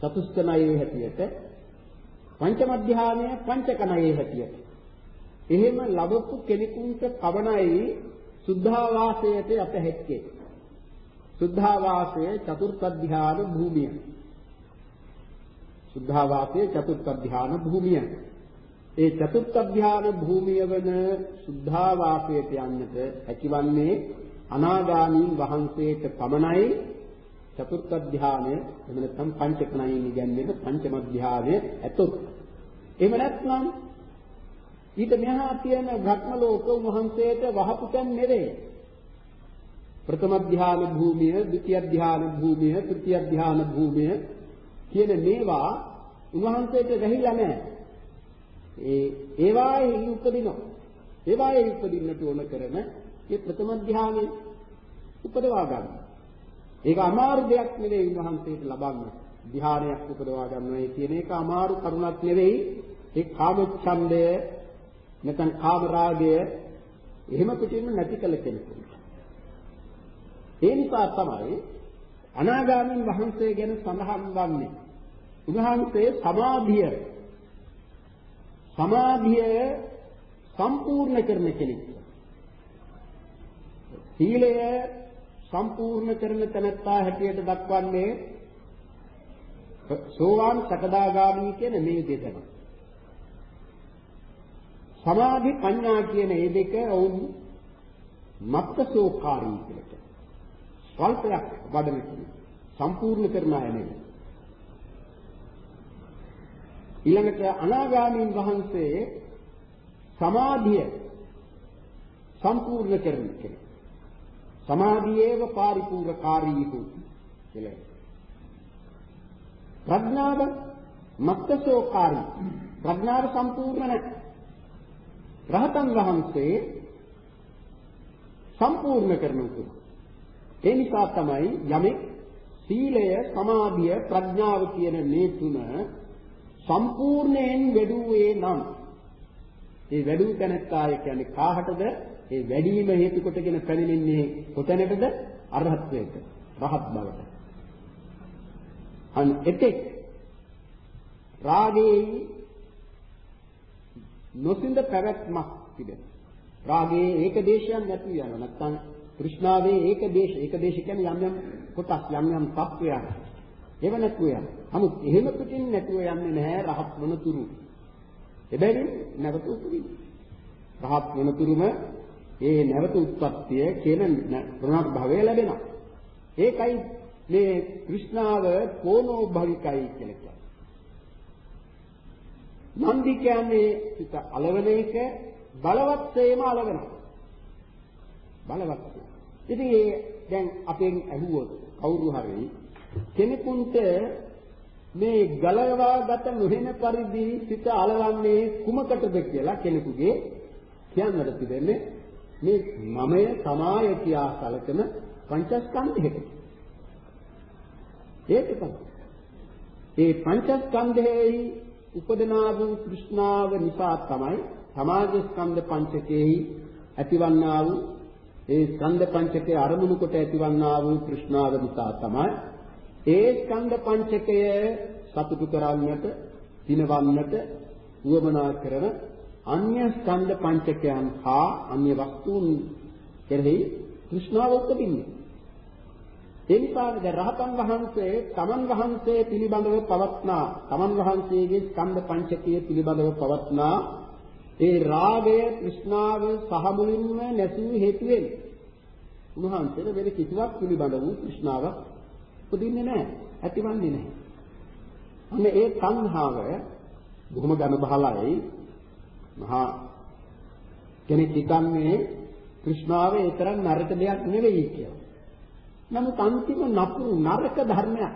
චතුස්කණයේ හැටියට පංචම ධානය පංචකණයේ හැටියට. එහෙම ලබපු කෙනෙකුට පවණයි සුද්ධාවාසයට අප හැක්කේ. සුද්ධාවාසයේ චතුර්ථ ධාන භූමිය. සුද්ධාවාසයේ චතුත්ථ ධාන භූමිය. ඒ චතුත්ථ ධාන භූමිය වන සුද්ධාවාසයට යන්නට හැකිවන්නේ අනාගාමීන් වහන්සේට පමණයි චතුත්ථ ධානය එහෙම නැත්නම් පංචකණයින් ඉගැන්වෙන පංචම ධානය ඇතොත්. එහෙම නැත්නම් ඊට මෙහා තියෙන භ්‍රම ලෝක වහන්සේට වහපු තැන් නෙවේ. ප්‍රථම ධාන භූමිය, ဒုတိ ය ධාන භූමිය, තෘතිය ධාන භූමිය කියන මේවා උන්වහන්සේට වැහිලා නැහැ. ඒ ඒවායේ උපදිනවා. ඒවායේ උපදින්නට ඕන කරන මේ ප්‍රථම ධානයේ උපදවා ගන්න. ඒක අමාරු දෙයක් නෙවෙයි උන්වහන්සේට ලබන්න. ධානයක් උපදවා ගන්නවයි කියන එක අමාරු කරුණක් නෙවෙයි. ඒ කාම ඡන්දය නැත්නම් කාම රාගය එහෙම පිටින්ම නැති කළ කෙනෙකුට. ඒ නිසා තමයි අනාගාමීන් වහන්සේ ගැන සඳහන් වන්නේ උන්වහන්සේ සමාධිය සමාධිය සම්පූර්ණ කරන කෙනෙක්. සීලය සම්පූර්ණ කරන තැනත්තා හැටියට දක්වන්නේ සෝවාන් සකදාගාමී කියන මේ දෙතම. සමාධි ප්‍රඥා කියන මේ දෙක වුන් මත්තසෝකාරී කියලා. ස්වල්පයක් වඩන කෙනෙක්. සම්පූර්ණ කරන අය නෙවෙයි. ඊළඟට අනාගාමීන් වහන්සේ සමාධිය සම්පූර්ණ කරන කෙනෙක්. සමාධියේව පාරිපූර්ණකාරී හොති කියලා. ප්‍රඥාව මත්තසෝකාරී ප්‍රඥාව සම්පූර්ණ නැහැ. රහතන් වහන්සේ සම්පූර්ණ කරන උතුම්. ඒ නිසා තමයි යමෙක් සීලය, සමාධිය, ප්‍රඥාව කියන මේ තුන සම්පූර්ණයෙන් වැඩුවේ නම් ඒ වැඩි තැනැත්තාය කියන්නේ කාහටද? ඒ වැඩිම හේතු කොටගෙන පැමිණෙන්නේ කොතැනටද? අරහත්ත්වයට, රහත් බවට. අන් එතෙක් රාගේ නොසින්ද පැවැත්මක් තිබෙන. රාගේ ඒක දේශයක් නැති යනවා. නැත්තම් કૃષ્ණාවේ ඒක දේශ ඒක දේශ කියන්නේ යම් යම් කොටස් යම් යම් තත්වයන්. ඒව නැතුව යන. නමුත් එහෙම පිටින් නැතුව යන්නේ නැහැ රහත් වනතුරු. එබැවින් නැවත උපදින. රහත් වනතුරුම ඒ නැවත උත්පත්තිය කියන ප්‍රණාත් භවය ලැබෙනවා. ඒකයි මේ কৃষ্ণාව පොනෝ භවිකයි කියලා කියන්නේ. නන්දි කියන්නේ සිත అలවන එක බලවත් වීම అలවනවා. බලවත්. ඉතින් ඒ දැන් අපෙන් ඇහුවොත් කවුරු හරි කෙනෙකුට මේ ගලවා ගත නොහෙන පරිදි සිත అలවන්නේ කුමකටද කියලා කෙනෙකුගේ කියන්නට තිබෙන්නේ මේ මමය තමාය කියා කලකන පංචස්කන්ධයකට. ඒක තමයි. මේ පංචස්කන්ධෙහි උපදනා වූ তৃෂ්ණාව නිසා තමයි සමාධි ස්කන්ධ පංචකයේහි ඇතිවන්නා වූ ඒ ස්කන්ධ පංචකයේ අරමුණු කොට ඇතිවන්නා වූ তৃෂ්ණාව නිසා තමයි ඒ ස්කන්ධ පංචකය සතුටු කරන්නට දිනවන්නට උවමනා කරන අන්‍ය ස්කන්ධ පංචකයන් හා අන්‍ය වස්තුන් කෙරෙහි তৃෂ්ණාව උපදින්නේ. ඒ නිසාද රහතන් වහන්සේ තමන් වහන්සේ පිළිබඳව පවත්නා තමන් වහන්සේගේ ස්කන්ධ පංචකය පිළිබඳව පවත්නා ඒ රාගය তৃෂ්ණාව සහ මුලින්ම නැසූ හේතුවෙන් උන්වහන්සේට වෙන කිසිවක් පිළිබඳ වූ তৃෂ්ණාවක් උපදින්නේ නැහැ ඇතිවන්නේ නැහැ. අන්න ඒ සංහාව බොහොම ඝන බහලයි මහා කෙනෙක් හිතන්නේ કૃષ્ණාව ඒ තරම් නරක දෙයක් නෙවෙයි කියලා නමුත් අන්තිම නපුරු නරක ධර්මයක්.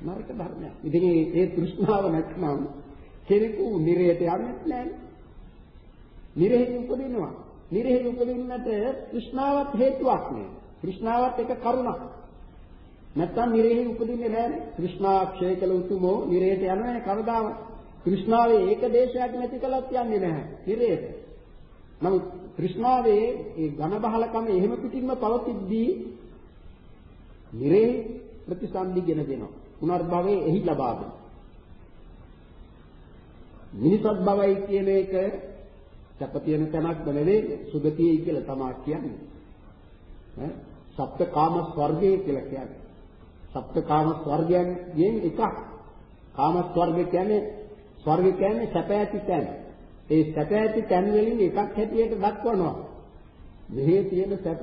නරක ධර්මයක්. ඉතින් ඒ තෘෂ්ණාව නැත්නම් කෙනෙකු නිරයට යන්නේ නැහැ. නිරෙහි උපදිනවා. නිරෙහි උපදින්නට තෘෂ්ණාවත් හේතුවක් නේ. තෘෂ්ණාවත් එක කරුණක්. නැත්තම් නිරෙහි උපදින්නේ නැහැ. තෘෂ්ණා ක්ෂය කළ උතුමෝ නිරයට යනවා කවදාවත්. තෘෂ්ණාවේ ඒක දේශයක් නැති කලත් යන්නේ නැහැ. නිරයට. නමුත් තෘෂ්ණාවේ ඒ ඝන බහලකම එහෙම පිටින්ම පවතිද්දී නිරේ ප්‍රතිසන්දිගෙන දෙනවා. පුනර්භවයේ එහි ලබා දෙනවා. මිනිසත් භවයි කියන එක සැප තියෙන තැනක් නෙවෙයි සුගතියයි කියලා තමයි කියන්නේ. ඈ සප්ත කාම ස්වර්ගය කියලා කියන්නේ. සප්ත කාම ස්වර්ගයන් යෙන් එකක්. කාම ස්වර්ග කියන්නේ ස්වර්ග කියන්නේ සැප ඇති තැන. ඒ සැප ඇති තැන් වලින් එකක් හැටියට දක්වනවා. මෙහි තියෙන සැප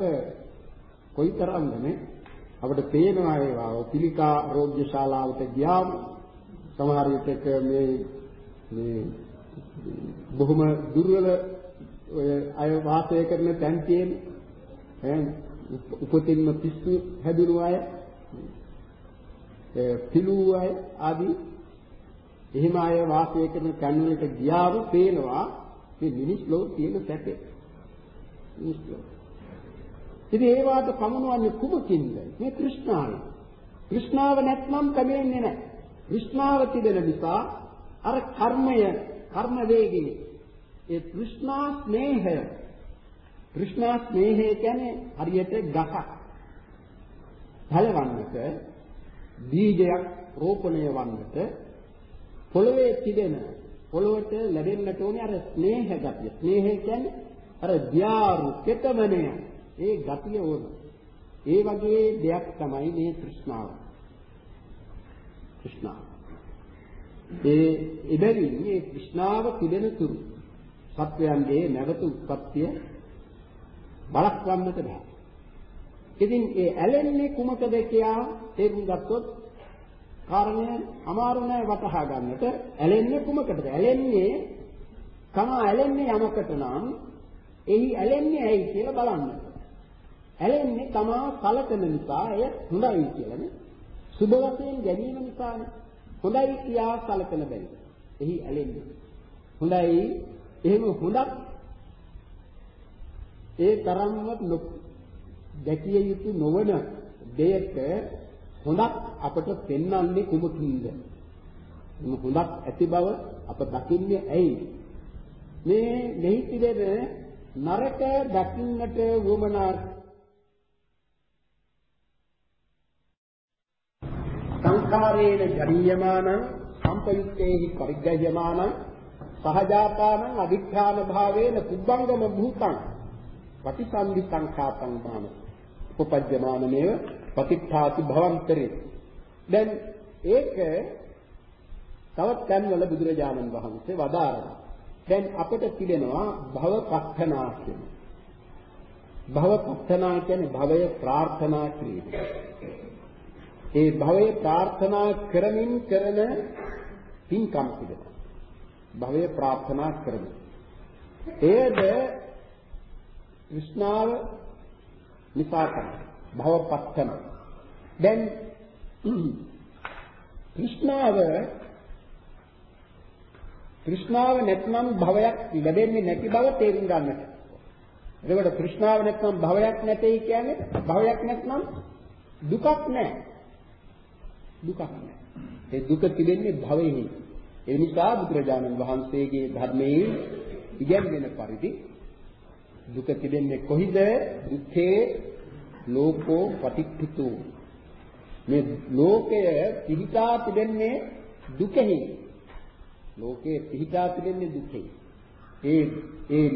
කොයිතරම්ද නේ? අපිට පේනවා ඒවා පිළිකා රෝග්‍ය ශාලාවට ගියාම සමහර විටක මේ මේ බොහොම දුර්වල ඔය අය වාසය කරන තැන් තියෙන ඈ උපතින්ම පිස්සු හැදුණු අය ඒ පිළු අය ආදී එහෙම අය වාසය කරන තැන් වලට ගියාම පේනවා මේ මිනිස් ලෝක තියෙන සැපේ මිනිස් ලෝක ඉතින් ඒ වාට පමුණවන්නේ කුමකින්ද? මේ තෘෂ්ණාවෙන්. තෘෂ්ණාව නැත්නම් කැමෙන්නේ නැහැ. තෘෂ්ණාව තිබෙන නිසා අර කර්මය, කර්ම වේගිනි. ඒ තෘෂ්ණා ස්නේහය. තෘෂ්ණා ස්නේහය කියන්නේ හරියට ගසක්. පළවන්නට බීජයක් රෝපණය වන්නට පොළවේ තිබෙන පොළොවට ලැබෙන්නට ඕනේ අර ස්නේහ ගතිය. ස්නේහය කියන්නේ අර ධ්‍යාරු කෙතමනය. ඒ ගතිය ඕන. ඒ වගේ දෙයක් තමයි මේ තෘෂ්ණාව. තෘෂ්ණාව. ඒ ඉබැවින් මේ තෘෂ්ණාව තිබෙන තුරු සත්වයන්ගේ නැවත උත්පත්තිය බලක්වන්නට බෑ. ඉතින් ඒ ඇලෙන්නේ කුමකද කියලා තේරුම් ගත්තොත් කාරණය අමාරු නෑ වටහා ගන්නට. ඇලෙන්නේ කුමකටද? ඇලෙන්නේ කම ඇලෙන්නේ යමකට නම් එහි ඇලෙන්නේ ඇයි කියලා බලන්න. ඇලෙන්නේ තමා සලකන නිසා එය හොඳයි කියලානේ. සුබ වශයෙන් ගැනීම නිසානේ. හොඳයි කියා සලකන බැරි. එහි ඇලෙන්නේ. හොඳයි එහෙම හොඳක් ඒ තරම්වත් දැකිය යුතු නොවන දෙයක හොඳක් අපට පෙන්වන්නේ කුමකින්ද? මේ හොඳක් ඇති බව අප දකින්නේ ඇයි? මේ මෙහි තිබෙන නරක දකින්නට වමනා සංඛාරේන ජනීයමානං සම්පයුත්තේහි පරිග්‍රහ්‍යමානං සහජාතානං අවිඛ්‍යාන භාවේන කුබ්බංගම භූතං පටිසන්ධි සංඛාතං බාන උපපජ්ජමානමේව පතිත්ථාති භවන්තරේ. දැන් ඒක තවත් තැන්වල බුදුරජාණන් වහන්සේ වදාරනවා. දැන් අපිට තිබෙනවා භව පත්තනා කියන භව පත්තනා කියන්නේ භවය ප්‍රාර්ථනා කිරීම. ඒ භවය ප්‍රාර්ථනා කරමින් කරන පින්කම් තිබෙනවා භවය ප්‍රාර්ථනා කරමින්. එයද විස්නාව නිසා තමයි භවපත් කරනවා. දැන් তৃෂ්ණාව তৃෂ්ණාව නැත්නම් භවයක් ලැබෙන්නේ නැති බව තේරුම් ගන්නට. එතකොට তৃෂ්ණාව නැත්නම් භවයක් නැtei කියන්නේ භවයක් නැත්නම් දුකක් නැහැ. දුකක් නැහැ. ඒ දුක තිබෙන්නේ භවෙහි. ඒ නිසා බුදුරජාණන් වහන්සේගේ ධර්මයේ ඉගැන්වෙන පරිදි දුක තිබෙන්නේ කොහිද? දුක්ඛේ ලෝකෝ පටිච්චිතෝ. මේ ලෝකය පිහිටා තිබෙන්නේ දුකෙහි. ලෝකයේ පිහිටා තිබෙන්නේ දුකෙහි. ඒ ඒ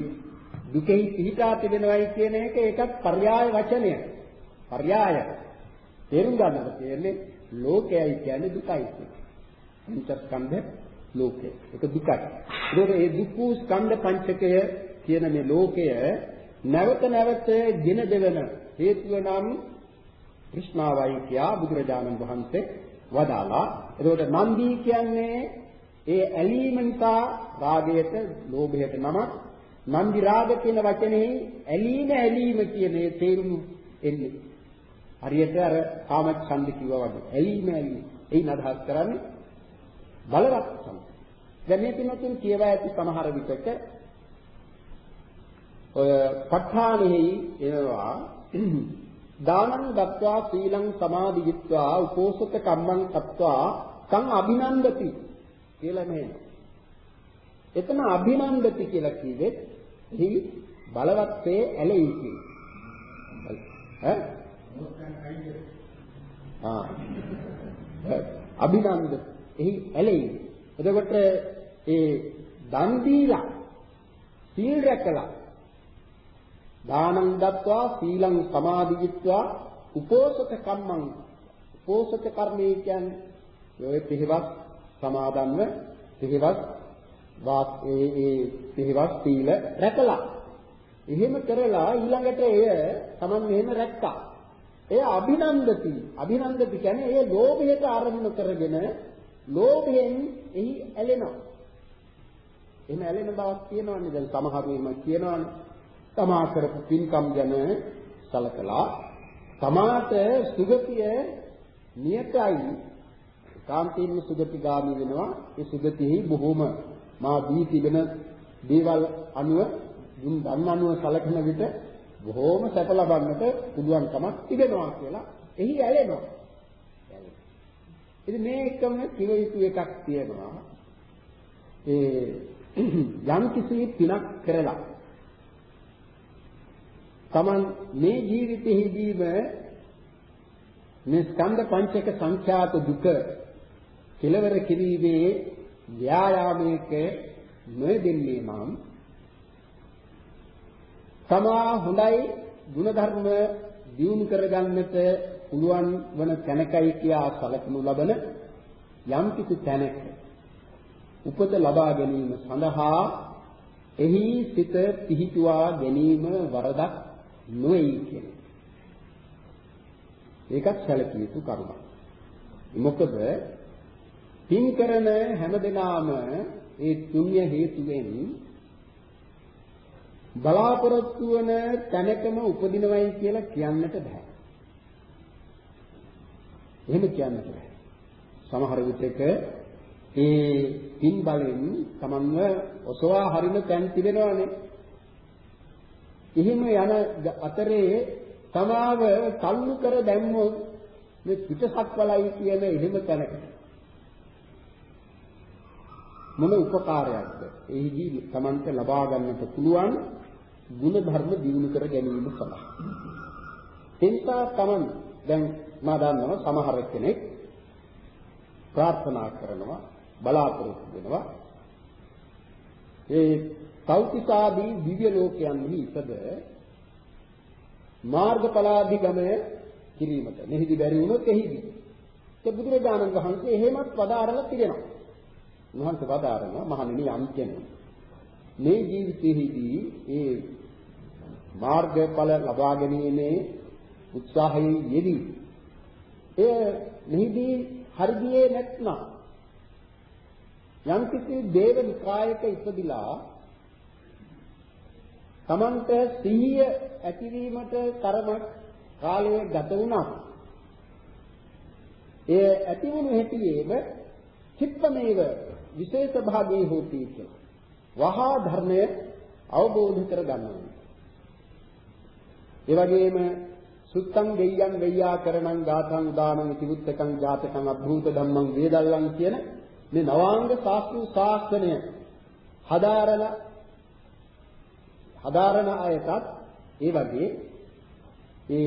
දුකෙහි පිහිටා තිබෙනවයි කියන එක ඒකත් පర్యాయ වචනය. පర్యాయ තේරුම් ගන්නකොට කියන්නේ ලෝකයයි කියන්නේ දුකයි කියන්නේ පංචස්කන්ධ ලෝකය. ඒක දුකයි. ඒකෝට ඒ දුක් වූ ස්කන්ධ පංචකය කියන මේ ලෝකය නැවත නැවත ගෙන දෙවන හේතුව නම් কৃষ্ණාවයි කියා බුදුරජාණන් වහන්සේ වදාලා. එතකොට නන්දි කියන්නේ ඒ ඇලීම නිසා රාගයට, ලෝභයට නමක්. නන්දි රාග කියන වචනේ ඇලීම ඇලීම කියන ඒ තේරුම එන්නේ. හරියට අර කාමච්ඡන්ද කිව්වා වගේ. ඇලීම ඇලීම. එයින් අදහස් කරන්නේ බලවත් සම. දැන් මේ පින්වත්තුන් කියවා ඇති සමහර විටක ඔය ප ဋ ාණෙහි එනවා දානං දත්වා සීලං සමාධිත්වා උපෝසත කම්මං කତ୍වා සං අභිනන්දති කියලා මෙහෙම. එතන අභිනන්දති කියලා කිව්වෙත් එහි බලවත්සේ ඇලෙයි කියන්නේ. ඈ? ආ. අභිනන්ද එහි ඇලෙයි. එතකොට ඒ දන් දීලා සීල් රැකලා දානං දත්වා සීලං සමාධිත්වා උපෝසත කම්මං. උපෝසත කර්මය කියන්නේ ඔය පිළිවත් සමාදන්ව පිළිවත් වාක් ඒ ඒ පිළිවත් සීල රැකලා. එහෙම කරලා ඊළඟට එය Taman මෙහෙම රැක්කා. එය අභිනන්දති. අභිනන්දති කියන්නේ ඒ ලෝභයට ආරමුණු කරගෙන ලෝභයෙන් එහි ඇලෙනවා. එහෙම ඇලෙන බවක් තියෙනවනේ දැන් සමහරු එහෙම කියනවනේ. තමා කරපු පින්කම් ගැන සලකලා තමාට සුගතිය නියතයි කාන්තින්ම සුගතිගාමි වෙනවා ඒ සුගතිෙහි බොහොම මා දී තිබෙන දේවල් අනුව දුන් ධර්ම අනුව සලකන විට බොහෝම සැප ලබන්නට පුළුවන්කමක් තිබෙනවා කියලා එහි ඇලෙනවා. ඉතින් මේ එකම කිව යුතු එකක් තියෙනවා. ඒ යම් කිසි පිනක් කරලා Taman මේ ජීවිතෙහිදීම මේ ස්කන්ධ පංචක සංඛ්‍යාත දුක කෙලවර කිරීමේ ව්‍යායාමයක නොයෙදෙන්නේ නම් තමා හොඳයි ಗುಣධර්ම දියුණු කරගන්නට පුළුවන් වන තැනකයි කියා සැලකනු ලබන යම් කිසි තැනක උපත ලබා ගැනීම සඳහා එහි සිත පිහිටුවා ගැනීම වරදක් නොවේ කියන්නේ. ඒකත් සැලකිය යුතු කරුණක්. මොකද පින් කරන හැමදෙනාම ඒ පුණ්‍ය හේතුවෙන් බලාපොරොත්තු වන තැනකම උපදිනවයි කියලා කියන්නට බෑ. එහෙම කියන්නට බෑ. සමහර විටක ඒ පින් බලෙන් තමන්ව ඔසවා හරින තැන් තිබෙනවානේ. එහෙම යන අතරේ තමාව තල්ලු කර දැම්මොත් මේ පිටසක්වලයි කියන එහෙම තැනකට මොන උපකාරයක්ද? එහිදී තමන්ට ලබා ගන්නට පුළුවන් ගුණ ධර්ම දිනු කර ගැනීම සඳහා. එනිසා තමන් දැන් මා දන්නවා සමහර කෙනෙක් ප්‍රාර්ථනා කරනවා බලාපොරොත්තු වෙනවා ඒ තෞතිසාදී දිව්‍ය ලෝකයන්හි ඉපද මාර්ගඵලාභිගමය කිරීමට. මෙහිදී බැරි වුණොත් එහිදී. ඒ බුදුරජාණන් වහන්සේ එහෙමත් වදාරලා තිබෙනවා. උන්වහන්සේ වදාරනවා මහණෙනි යම් කෙනෙක් මේ ජීවිතයේදී ඒ මාර්ගඵල ලබා ගැනීමේ උත්සාහයෙන් යෙදී එය මෙහිදී හරියන්නේ නැත්නම් යම්කිසි දේව නිකායක ඉපදිලා තමන්ට සිහිය ඇතිවීමට තරමක් කාලය ගත වුණා. ඒ ඇතිවුණු හැටියේම චිත්තමේව විශේෂ භාගයේ හෝති කියලා. වහා ධර්මය අවබෝධ කර ගන්නවා. ඒ වගේම සුත්තං දෙයයන් වෙය්‍යාකරණං ගාතං උදානං ඉතිවුත්තකං ජාතකං අභූත ධම්මං වේදල්ලං කියන මේ නවාංග ශාස්ත්‍රීය ශාස්ත්‍රණය හදාරන හදාරන අයටත් ඒ වගේ ඒ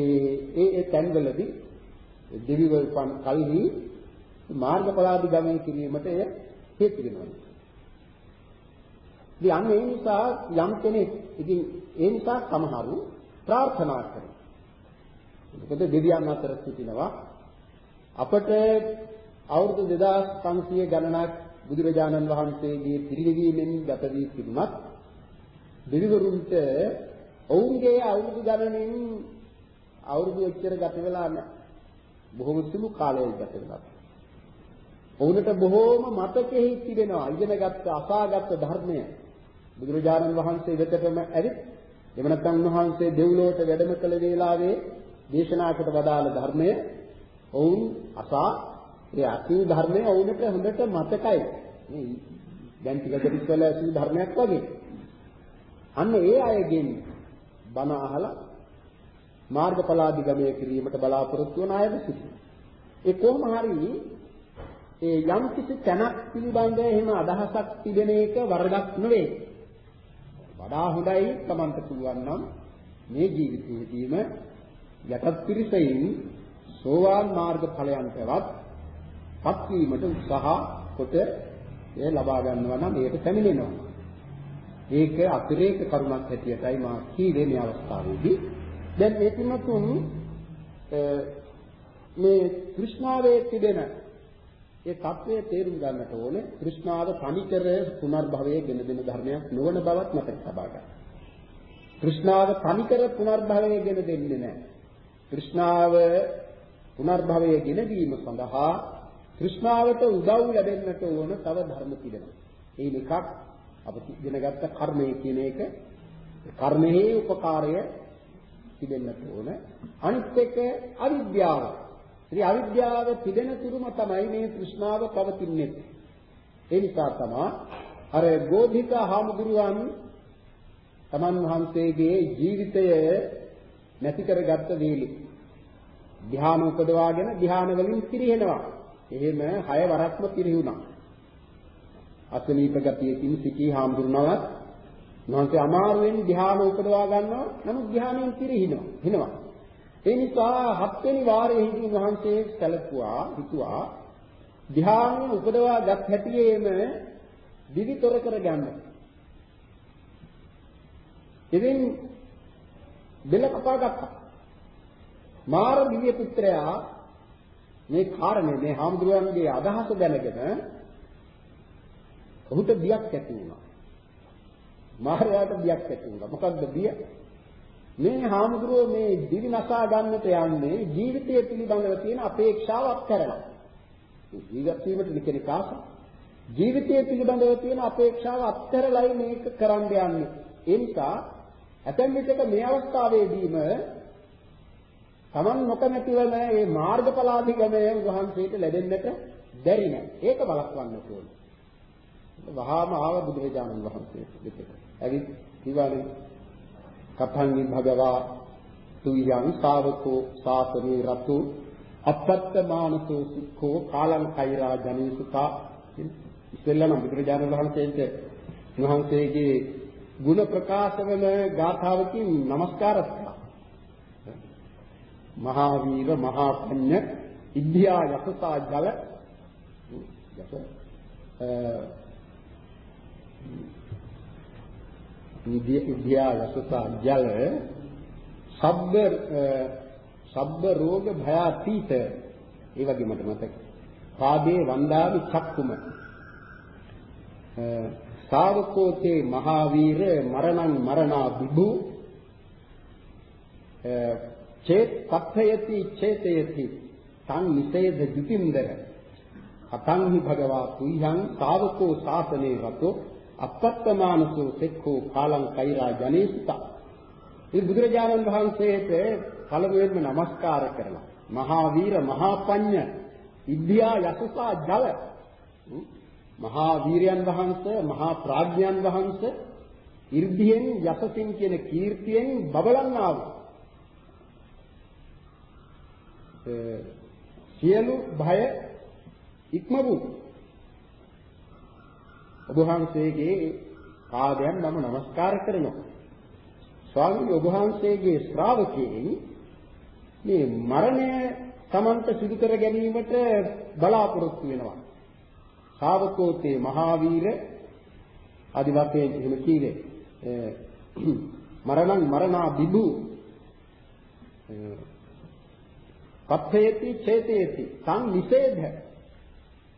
ඒ ඒ තැන්වලදී දෙවිවල් පන් කල්හි මාර්ගඵලාදි ගමන කිරීමට එය හේතු වෙනවා. ඉතින් අන්න ඒ නිසා යම් කෙනෙක් ඉතින් ඒ නිසා සමහරු ප්‍රාර්ථනා කරනවා. මොකද දෙවියන් අතර සිටිනවා අපට අවුරුදු 2500 ගණනක් බුදුරජාණන් වහන්සේගේ පිරිනිවීමෙන් ගත වී තිබුණත් දෙවිවරුන්ට ඔවුන්ගේ අවුරුදු ගණනින් අවුරුදු එච්චර ගත වෙලා නැහැ. බොහොම සුළු කාලයක් ගත වෙලා. ඔවුන්ට බොහෝම මතකෙහි තිබෙනවා ඉගෙනගත්ත අසාගත්ත ධර්මය. බුදුරජාණන් වහන්සේ වෙතටම ඇවිත් එව නැත්නම් උන්වහන්සේ දෙව්ලොවට වැඩම කළ වේලාවේ දේශනා කොට වදාළ ධර්මය ඔවුන් අසා ඒ අසී ධර්මය ඔවුන්ට හොඳට මතකයි. මේ දැන් ටික දෙවිස්වල අසී ධර්මයක් වගේ. අන්න ඒ අයගෙන් බණ අහලා මාර්ගඵලාදිගමනය කිරීමට බලාපොරොත්තු වන අයද සිටිනවා. ඒ කොහොම හරි ඒ යම් කිසි තැනක් පිළිබඳ එහෙම අදහසක් තිබෙන එක වරදක් නෙවෙයි. වඩා හොඳයි Tamanට පුළුවන් නම් මේ ජීවිතයේදීම යටත් පිරිසෙන් සෝවාන් මාර්ග ඵලයන්ටවත් පත්වීමට උත්සාහ කොට ඒ ලබා ගන්නවා නම් ඒක පැමිණෙනවා. ඒක අතිරේක කරුණක් හැටියටයි මා කීවේ මේ අවස්ථාවේදී. දැන් මේ තුනතුන් මේ કૃષ્ණාවේ තිබෙන ඒ தත්වය තේරුම් ගන්නට ඕනේ કૃષ્ණාව තනිකර පුනර්භවයේ ගෙන දෙන ධර්මයක් නොවන බවත් මතක තබා ගන්න. કૃષ્ණාව තනිකර පුනර්භවයේ ගෙන දෙන්නේ නැහැ. કૃષ્ණාව පුනර්භවයේ ගෙනවීම සඳහා કૃષ્ණාවට උදව් ලැබෙන්නට ඕන තව ධර්ම තිබෙනවා. ඒ එකක් අප ඉගෙනගත්ත කර්මය කියන එක කර්මයේ උපකාරය තිබෙන්නට ඕන. අනිත් එක අවිද්‍යාව. ඉතින් අවිද්‍යාව තිබෙන තුරුම තමයි මේ තෘෂ්ණාව පවතින්නේ. ඒ නිසා තමයි අර ගෝධික හාමුදුරුවන් තමන් වහන්සේගේ ජීවිතය නැති කරගත්ත වේලි. ධ්‍යාන උපදවාගෙන ධ්‍යාන වලින් පිරිහෙනවා. එහෙම හය වරක්ම පිරිහුණා. අසනීප ගතියකින් සිටී හාමුදුරුවනවත් උන්වහන්සේ අමාරුවෙන් ධ්‍යාන උපදවා ගන්නවා. නමුත් ධ්‍යානයෙන් පිරිහිනවා. හිනවා. ඒ නිසා හත්වෙනි වාරයේදී වහන්සේ සැලකුවා හිතුවා ධ්‍යානෙ උපදවා ගත් හැටියේම දිවිතොර කර ගන්න. ඉතින් බෙල කපා ගත්තා. මාර දිව්‍ය පුත්‍රයා මේ කාරණේ මේ හාමුදුරුවන්ගේ අදහස දැනගෙන ඔහුට බියක් ඇති වුණා. මාරයාට බියක් ඇති වුණා. මොකක්ද බිය? මේ හාමුදුරුවෝ මේ දිවි නසා ගන්නට යන්නේ ජීවිතය පිළිබඳව තියෙන අපේක්ෂාවක් කරලා. ජීවත් වීමට කෙනෙක් ආස. ජීවිතය පිළිබඳව තියෙන අපේක්ෂාව අත්හැරලයි මේක කරන්න යන්නේ. ඒ නිසා ඇතැම් විටක මේ අවස්ථාවේදීම Taman නොකමැති වෙන මේ මාර්ගඵලාධිගමය වහන්සේට ලැබෙන්නට බැරි නෑ. ඒක බලක්වන්න ඕනේ. වහාම ආව බුදුරජාණන් වහන්සේ දෙතේ. ඇවිත් කිව්වානේ කපංගි භගවා තුයං ශාවකෝ සාසනේ රතු අපත්තමානසෝ සික්ඛෝ කාලං කෛරා ජනේසුතා ඉස්සෙල්ලම බුදුරජාණන් වහන්සේට වහන්සේගේ ගුණ ප්‍රකාශවල ගාථාවකින් নমස්කාර කළා. මහා වීර මහා කන්‍ය ඉන්දියා යසසා ජල යස ඉද්ධියා යසසා ජල සබ්බ සබ්බ රෝග භයාතීත ඒ වගේ මට මතක. පාදේ වන්දාමි චක්කුම. ශාවකෝතේ මහාවීර මරණං මරණා විභු චේත් පත්ථයති චේතයති තං නිසේද ජුතින්දර අතං හි භගවා කුයං ශාවකෝ ශාසනේ රතෝ අපත්තමානසෝ සෙක්ඛෝ කාලං කෛරා ජනේසුතා. ඉතින් බුදුරජාණන් වහන්සේට පළමුවෙන්ම নমස්කාර කරලා මහා වීර මහා පඤ්ඤ විද්‍යා යසසා ජල. මහා වීරයන් වහන්සේ මහා ප්‍රඥාන් වහන්සේ 이르දියෙන් යසසින් කියන කීර්තියෙන් බබලන්නා වූ සියලු භය ඉක්ම වූ ඔබ වහන්සේගේ පාදයන් මම নমස්කාර කරනවා ස්වාමීන් වහන්සේගේ ශ්‍රාවකයන් මේ මරණය තමන්ට සිදු කර ගැනීමට බලාපොරොත්තු වෙනවා. ශාවකෝතේ මහාවීර ආදි වශයෙන් එහෙම කීවේ. මරණං මරණා බිබු පත්ථයති චේතයති සං නිෂේධ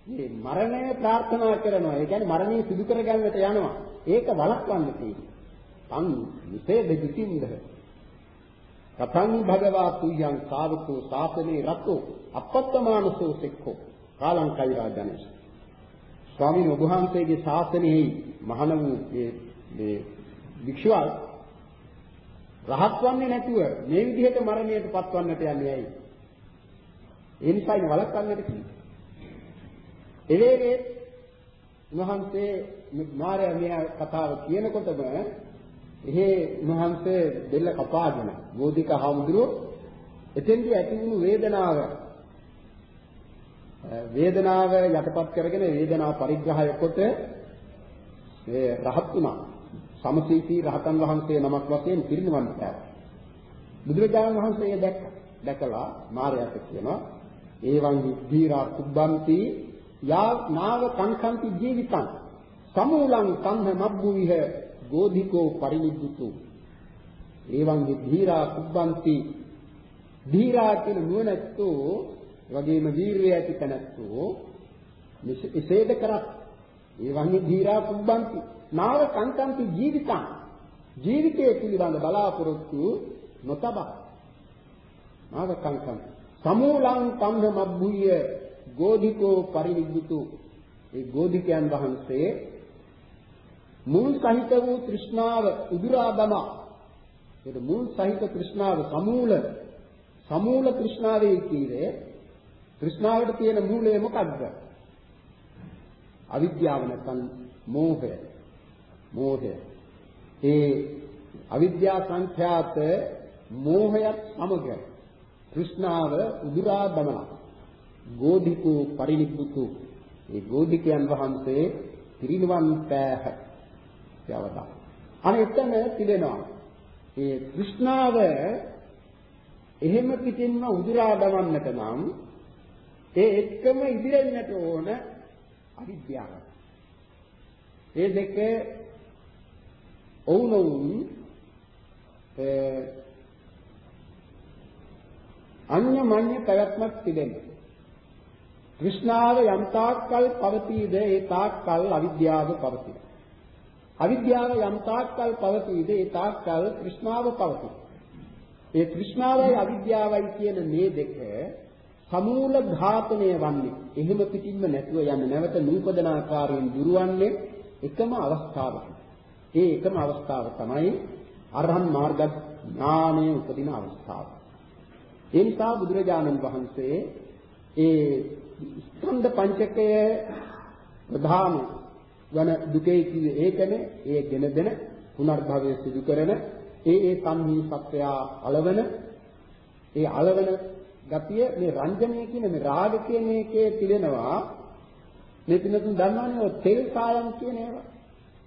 මේ මරණය ප්‍රාර්ථනා කරනවා. ඒ කියන්නේ මරණය සිදු කර ගන්නට යනවා. ඒක වළක්වන්න තියෙනවා. සං නිෂේධ දුකින්ද කතං භගවා තුයං ශාවකෝ ශාසනේ රතෝ අපත්තමානසෝ සෙක්ඛෝ කාලං කෛරා ජනස ස්වාමීන් වහන්සේගේ ශාසනයෙහි මහණ වූ මේ මේ වික්ෂුවල් රහත් වන්නේ නැතුව මේ විදිහට මරණයට පත්වන්නට යන්නේ ඇයි? ඒ නිසා ඉන වළක්වන්නට කිව්වේ. එවේගේ උන්වහන්සේ මාර්යා මේ කතාව කියනකොටම එහේ උන්වහන්සේ දෙල්ල කපාගෙන බෝධික හාමුදුරුවෝ එතෙන්දී ඇති වුණු වේදනාව වේදනාව යටපත් කරගෙන වේදනාව පරිග්‍රහය කොට ඒ රහත් වුණා. සමසීති රහතන් වහන්සේ නමක් වශයෙන් පිරිනිවන් පෑවා. බුදුරජාණන් වහන්සේ දැක්ක. දැකලා මාරයාට කියනවා ඒවං ධීරා කුබ්බන්ති යා නාව කංකන්ති ජීවිතං. සමූලං කන්හ මබ්බුවිහ ගෝධිකෝ පරිනිබ්බුතු එවං ධීරා කුබ්බන්ති. ධීරා කියන නුවණැත්තෝ වගේම වීරිය ඇති තැනැත්තෝ එසේද කරත්. එවං ධීරා කුබ්බන්ති. නාව කංකන්ති ජීවිතං. ජීවිතයේ පිළිබඳ බලාපොරොත්තු නොතබ. නාව කංකන්ති සමූලං කම්ධ මබ්බුය ගෝධිකෝ පරිනිබ්බුතු ඒ ගෝධිකයන් වහන්සේ මුල් සහිත වූ තෘෂ්ණාව උදුරා දමා. ඒක මුල් සහිත තෘෂ්ණාව සමූල සමූල තෘෂ්ණාවේ කීවේ තෘෂ්ණාවට තියෙන මූලය මොකක්ද? අවිද්‍යාව නැත්නම් මෝහය. මෝහය. ඒ අවිද්‍යා සංඛ්‍යාත මෝහයත් සමග තෘෂ්ණාව උදුරා දමන ගෝධිකෝ පරිනිබ්බුතු ඒ ගෝධිකයන් වහන්සේ පිරිනිවන් පෑහ යවදා. අනෙතන තිබෙනවා. ඒ કૃષ્ණාව එහෙම පිටින්ම උදුරා දවන්නට නම් ඒ එක්කම ඉදිරෙන්නට ඕන අවිද්‍යාව. ඒ දෙක ඔවුනොවුන් අන්‍යමඤ්ඤ පැවැත්මක් තිබෙනවා. විස්නාව යම් තාක්කල් පවතීද ඒ තාක්කල් අවිද්‍යාව පවතී. අවිද්‍යාව යම් තාක්කල් පවතීද ඒ තාක්කල් කෘෂ්ණාව පවතී. ඒ කෘෂ්ණාවයි අවිද්‍යාවයි කියන මේ දෙක සමූල ඝාතනය වන්නේ. එහෙම පිටින්ම නැතුව යන නැවත නූපදනාකාරයෙන් දුරවන්නේ එකම අවස්ථාවක. ඒ එකම අවස්ථාව තමයි අරහන් මාර්ග ඥානයේ උපදින අවස්ථාව. ඒ නිසා බුදුරජාණන් වහන්සේ ඒ ස්කන්ධ පංචකය ප්‍රධාන වන දුකේ කිව්වේ ඒකනේ. ඒ ගෙන දෙන පුනර්භවය සිදු කරන ඒ ඒ සංහී සත්‍යය අලවන ඒ අලවන ගතිය මේ රංජනය කියන මේ රාග කියන එකේ තිබෙනවා. මේ පිනතුන් දන්නවනේ ඔය තෙල් කායම් කියන ඒවා.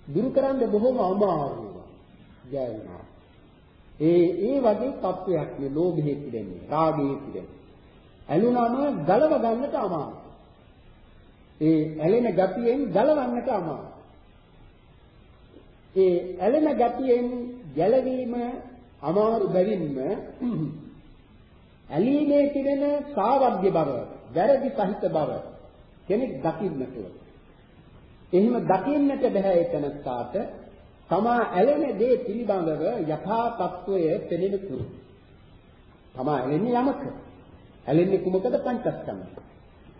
දුරු කරන්න බොහොම අමාරුයි. ජයනවා. ඒ ඒ වගේ තත්වයක් මේ ලෝභයේ තිබෙන්නේ රාගයේ තිබෙන්නේ. ඇලුනම ගලව ගන්නට අමාරුයි ඒ ඇලෙන ගතියෙන් ගලවන්නට අමාරුයි. ඒ ඇලෙන ගතියෙන් ගැලවීම අමාරු බැවින්ම ඇලීමේ තිබෙන සාවද්‍ය බව, වැරදි සහිත බව කෙනෙක් දකින්නට එහෙම දකින්නට බෑ එතනස්ථාට තමා ඇලෙන දේ පිළිබඳව යථා තත්වය පෙනෙන තුරු. තමා ඇලෙන්නේ යමක. ඇලෙන්නේ කුමකද පංචස්කන්ධය.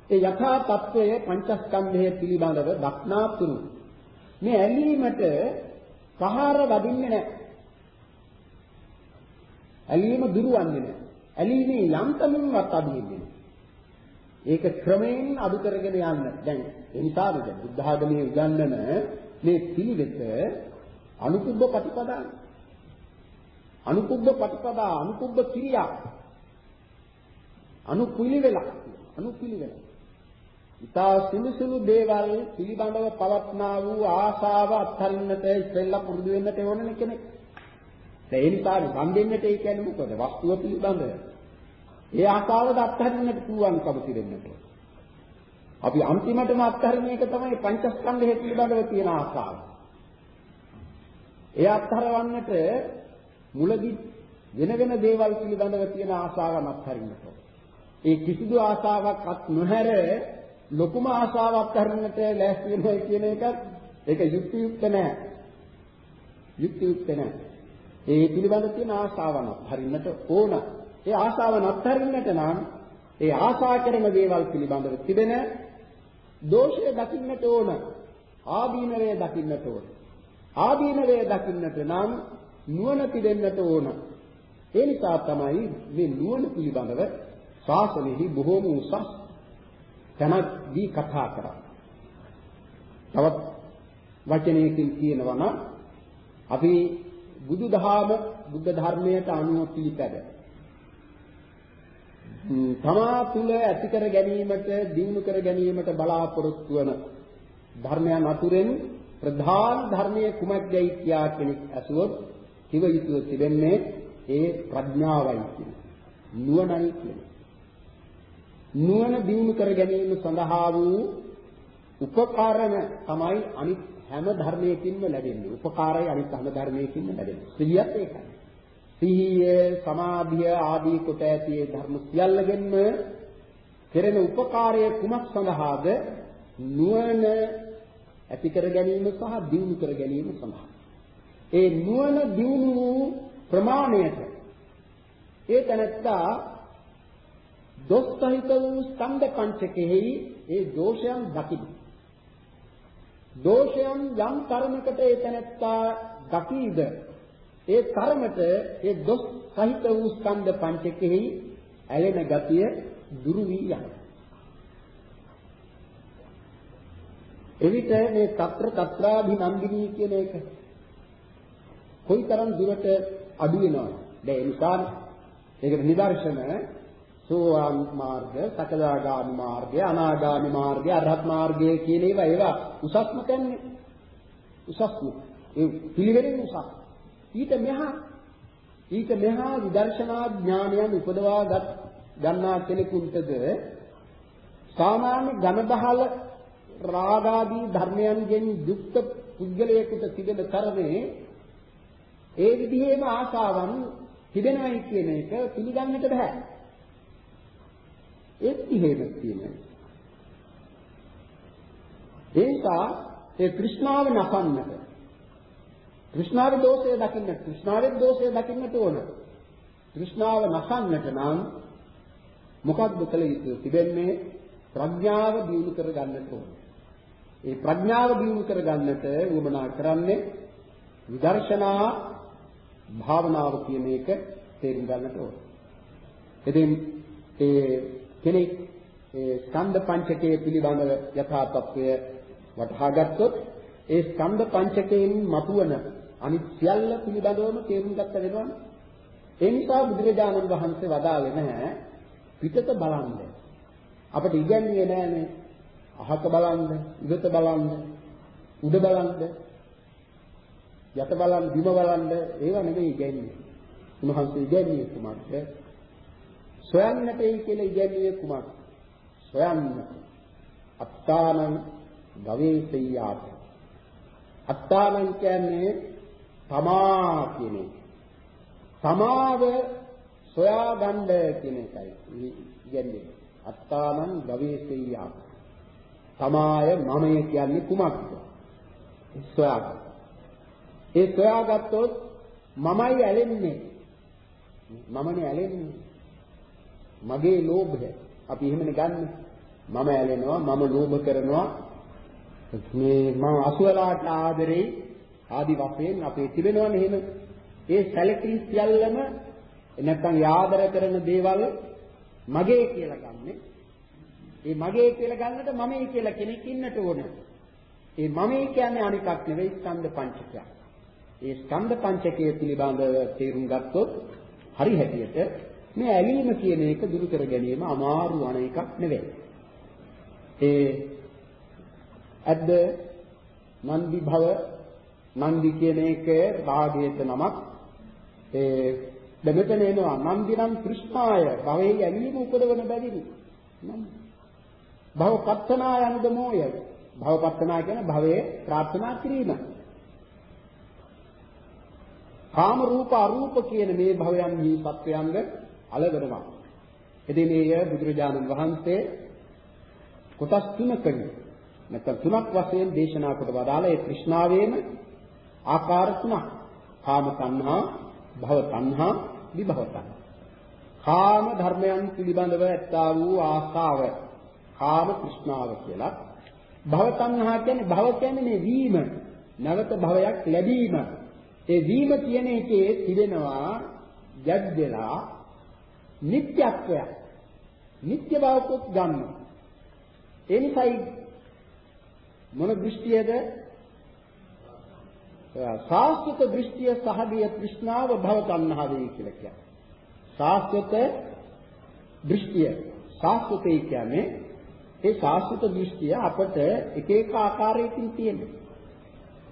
ඒ යථා තත්වයේ පංචස්කන්ධය පිළිබඳව දක්නාතුරු මේ ඇලීමට පහර වදින්නේ නැහැ. ඇලීම දුරවන්නේ නැහැ. ඇලීමේ යන්තමින්වත් අදින්නේ ඒක ක්‍රමයෙන් අදු කරගෙන යන්න. දැන් ඒ නිසාද දැන් බුද්ධ ආගමේ උගන්වන මේ පිළිවෙත අනුකුබ්බ ප්‍රතිපදාන. අනුකුබ්බ ප්‍රතිපදා අනුකුබ්බ ක්‍රියා අනුපිළිවෙල අනුපිළිවෙල ඉතා සුළු සුළු දේවල් පිළිබඳව පවත්නා වූ ආශාව අත්හරින්නට ඉස්සෙල්ලා පුරුදු වෙන්නට ඕනනේ කෙනෙක්. ඒ නිසා වම් දෙන්නට ඒ කියන්නේ මොකද? වස්තුව පිළිබඳව. ඒ ආශාවද අත්හරින්නට පුළුවන්කම තිරෙන්නට. අපි අන්තිමටම අත්හරින එක තමයි පංචස්කන්ධය පිළිබඳව තියෙන ආශාව. ඒ අත්හරවන්නට මුලදී වෙන වෙන දේවල් පිළිබඳව තියෙන ආශාවන් අත්හරින්නට. ඒ කිසිදු ආශාවක් අත් නොහැර ලොකුම ආශාවක් කරන්නට ලෑස්ති වෙනවා කියන එකත් ඒක යුක්ති යුක්ත නැහැ. යුක්ති යුක්ත නැහැ. ඒ පිළිබඳ තියෙන ආශාවන් හරින්නට ඕන. ඒ ආශාවන් අත්හරින්නට නම් ඒ ආශා කරන දේවල් පිළිබඳව තිබෙන දෝෂය දකින්නට ඕන. ආදීනවය දකින්නට ඕන. ආදීනවය දකින්නට නම් නුවණ තිබෙන්නට ඕන. ඒ නිසා තමයි මේ නුවණ පිළිබඳව ශාසනයෙහි බොහෝම උසස් තැනදී කතා කරා. තවත් වචනයකින් කියනවා නම් අපි බුදුදහම බුද්ධ ධර්මයට අනුව පිළිපැද. තමා තුල ඇති කර ගැනීමට දිනු කර ගැනීමට බලාපොරොත්තු වන ධර්මයන් අතුරෙන් ප්‍රධාන ධර්මයේ කුමක්දයි කියා කෙනෙක් ඇසුවොත් කිව යුතුව තිබෙන්නේ ඒ ප්‍රඥාවයි කියන නුවණයි කියන නුවණ දිනු කර ගැනීම සඳහා වූ උපකාරණ තමයි අනිත් හැම ධර්මයකින්ම ලැබෙන්නේ. උපකාරය අනිත් හැම ධර්මයකින්ම ලැබෙන්නේ. සිහියත් ඒකයි. සිහිය, සමාධිය ආදී කොට ඇති ධර්ම සියල්ලගෙන්ම කෙරෙන උපකාරය කුමක් සඳහාද? නුවණ ඇති කර ගැනීම සහ දිනු කර ගැනීම සඳහා. ඒ නුවණ දිනු ප්‍රමාණයට ඒ තනත්තා දොස් සහිත වූ ස්කන්ධ පංචකෙහි ඒ දෝෂයන් දකින්න. දෝෂයන් යම් කර්මයකට ඒ තැනත්තා දකීද ඒ කර්මයට ඒ දොස් සහිත වූ ස්කන්ධ පංචකෙහි ඇලෙන ගතිය දුරු වී යනවා. එවිට මේ తත්‍ර తත්‍රාභිනන්දිනී කියන එක කොයිතරම් දුරට අඩු වෙනවද? දැන් ඒ නිසා ඒකට නිදර්ශන සෝවාන් මාර්ගය, සකදාගාමි මාර්ගය, අනාගාමි මාර්ගය, අරහත් මාර්ගය කියන ඒවා ඒවා උසස්ම තැන්නේ. උසස්ම. ඒ පිළිවෙලින් උසස්. ඊට මෙහා ඊට මෙහා විදර්ශනා ඥානයන් උපදවාගත් ගන්නා කෙනෙකුටද සාමාන්‍ය ඝන බහල රාගාදී ධර්මයන්ගෙන් යුක්ත පුද්ගලයෙකුට තිබෙන තරමේ ඒ විදිහේම ආශාවන් තිබෙනවයි කියන එක පිළිගන්නට බෑ. ඒත් හේම තියෙනවා. ඒසා ඒ કૃષ્ණාව නපන්නට કૃષ્ණාවේ දෝෂය දකින්න કૃષ્ණාවේ දෝෂය දකින්න තෝරන કૃષ્ණාව නසන්නට නම් මොකක්ද කළ යුතු තිබෙන්නේ ප්‍රඥාව දියුණු කර ගන්නට ඕනේ. ඒ ප්‍රඥාව දියුණු කර ගන්නට උවමනා කරන්නේ විදර්ශනා භාවනාව කියන එක තේරුම් ගන්නට ඕනේ. ඉතින් ඒ කෙනෙක් ඒ ස්කන්ධ පංචකයේ පිළිබඳව යථා තත්වය වටහා ගත්තොත් ඒ ස්කන්ධ පංචකයෙන් මතුවන අනිත් සියල්ල පිළිබඳවම තේරුම් ගත්ත වෙනවනේ. ඒ නිසා බුදුරජාණන් වහන්සේ වදාළේ නැහැ පිටත බලන්න. අපිට ඉගැන්වුවේ නෑනේ අහක බලන්න, ඉවත බලන්න, උඩ බලන්න, යට බලන්න, බිම බලන්න ඒවා නෙමෙයි ඉගැන්වුවේ. උන්වහන්සේ ඉගැන්වුවේ කුමක්ද? සොයන්නටයි කියලා ඉගැන්වුවේ කුමක්ද? සොයන්නට. අත්තානං ගවේෂයාත. අත්තානං කියන්නේ තමා කියන එක. සමාව සොයා ගන්න කියන එකයි ඉගැන්වන්නේ. අත්තානං ගවේෂයාත. තමාය මමය කියන්නේ කුමක්ද? සොයාගන්න. ඒ සොයාගත්තොත් මමයි ඇලෙන්නේ. මමනේ ඇලෙන්නේ. මගේ ලෝභය. අපි එහෙමනේ ගන්න. මම ඇලෙනවා, මම ලෝභ කරනවා. මේ මම අසුවලාට ආදරේ ආදි වශයෙන් අපේ තිබෙනවනේ එහෙම. ඒ සැලකිලි සියල්ලම නැත්තම් යාදර කරන දේවල් මගේ කියලා ගන්නෙ. ඒ මගේ කියලා ගන්නට මමයි කියලා කෙනෙක් ඉන්නට ඕන. ඒ මමයි කියන්නේ අනිකක් නෙවෙයි ස්කන්ධ පංචකයක්. ඒ ස්කන්ධ පංචකය පිළිබඳව තේරුම් ගත්තොත් හරි හැටියට මේ ඇලීම කියන එක දුරු කර ගැනීම අමාරු වන එකක් නෙවෙයි. ඒ අද්ද නන්දි භව නන්දි කියන එක රාගයට නමක් ඒ දෙමෙතන එනවා නන්දිනම් කෘෂ්ණාය භවයේ ඇලීම උපදවන බැවිනි. නන්දි භව පත්තනා යනුද මොය. භව පත්තනා කියන භවයේ ප්‍රාර්ථනා කිරීම. කාම රූප අරූප කියන මේ භවයන්හි සත්‍යයන්ග අලගනවා. ඉතින් මේ බුදුරජාණන් වහන්සේ කොටස් තුනකින් නැත්නම් තුනක් වශයෙන් දේශනා කොට වදාළ ඒ කෘෂ්ණාවේම ආකාර තුනක්. කාම තණ්හා, භව තණ්හා, විභව තණ්හා. කාම ධර්මයන් පිළිබඳව ඇත්තා වූ ආශාව කාම තෘෂ්ණාව කියලා. භව තණ්හා කියන්නේ භව කියන්නේ මේ වීම. නැවත භවයක් ලැබීම. ඒ වීම කියන එකේ තිබෙනවා යද්දලා නිට්ටයත්වයක්. නිට්ටය බවකුත් ගන්නවා. ඒ නිසායි මොන දෘෂ්ටියද? සාස්වත දෘෂ්ටිය සහගිය තෘෂ්ණාව භව තණ්හාවේ කියලා කියන්නේ. සාස්වත දෘෂ්ටිය. සාස්වතේ කියන්නේ ඒ සාස්වත දෘෂ්ටිය අපට එක එක ආකාරයකින් තියෙනවා.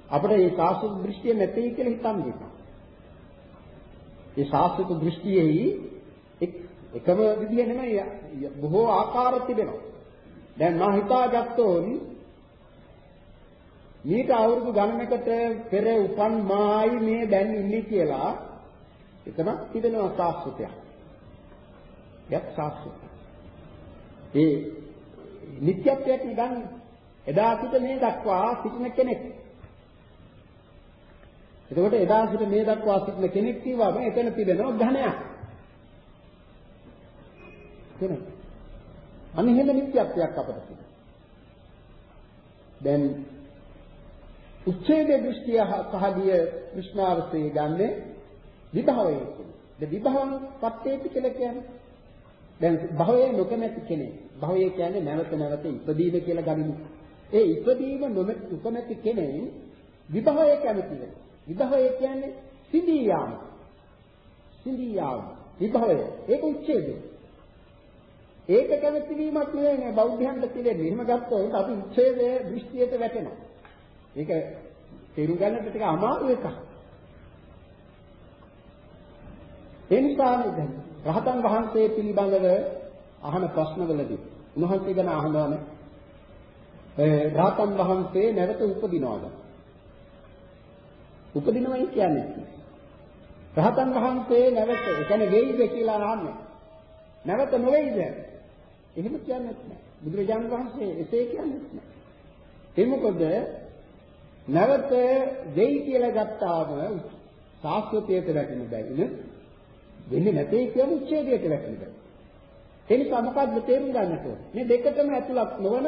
අපිට මේ සාස්වත දෘෂ්ටිය නැtei කියලා හිතන්න එපා. මේ සාස්වත දෘෂ්ටියෙහි එකම විදිය නෙමෙයි බොහෝ ආකාර තිබෙනවා. දැන් මා හිතාගත්තොත් මේක අවුරුදු ගණනකට පෙර උපන් මායි මේ දැන් ඉන්නේ කියලා එතන තිබෙනවා සාස්වතයක්. යක් සාස්වත. ඒ නිත්‍යත්වයක් නිකන් එදා සිට මේ දක්වා සිටින කෙනෙක්. එතකොට එදා සිට මේ දක්වා සිටින කෙනෙක් කියවම එතන තිබෙනවා ඝණයක්. කෙනෙක්. අන්න එහෙම නිත්‍යත්වයක් අපිට තියෙනවා. දැන් උච්ඡේද දෘෂ්ටිය සහගිය විශ්නාවසේ ගන්නේ විභවයේ. ද විභවං පත්තේති කියලා කියන්නේ. දැන් භවයේ නොකමැති කෙනෙක්. භවය කියන්නේ නැවත නැවත ඉපදීම කියලා ගනිමු. ඒ ඉපදීම නොකමැති කෙනෙක් විභවය කැමති වෙනවා. විභවය කියන්නේ සිඳී යාම. සිඳී යාම. විභවය. ඒක උච්ඡේදය. ඒක කැමති වීමක් නෙවෙයි මේ බෞද්ධයන්ට පිළිෙන්නේ. එහෙම ගත්තොත් අපි උච්ඡේදයේ දෘෂ්ටියට වැටෙනවා. ඒක තේරුම් ගන්නට ටික අමාරු එකක්. ඒ නිසා දැන් රහතන් වහන්සේ පිළිබඳව අහන ප්‍රශ්නවලදී උන්වහන්සේ ගැන අහනවානේ රහතන් වහන්සේ නැවත උපදිනවද? උපදිනවයි කියන්නේ. රහතන් වහන්සේ නැවත ඒ කියන්නේ වෙයිද කියලා අහන්නේ. නැවත නොවේද? එහෙම කියන්නේ නැහැ. බුදුරජාණන් වහන්සේ එසේ කියන්නේ නැහැ. ඒ මොකද නැවත වෙයි කියලා ගත්තාම සාස්වතයට වැටෙන බැවින වෙන්නේ නැtei කියන උච්ඡේදයට වැටෙන බැහැ. ඒ නිසා මොකද්ද තේරුම් ගන්නට ඕනේ? මේ දෙකටම ඇතුළත් නොවන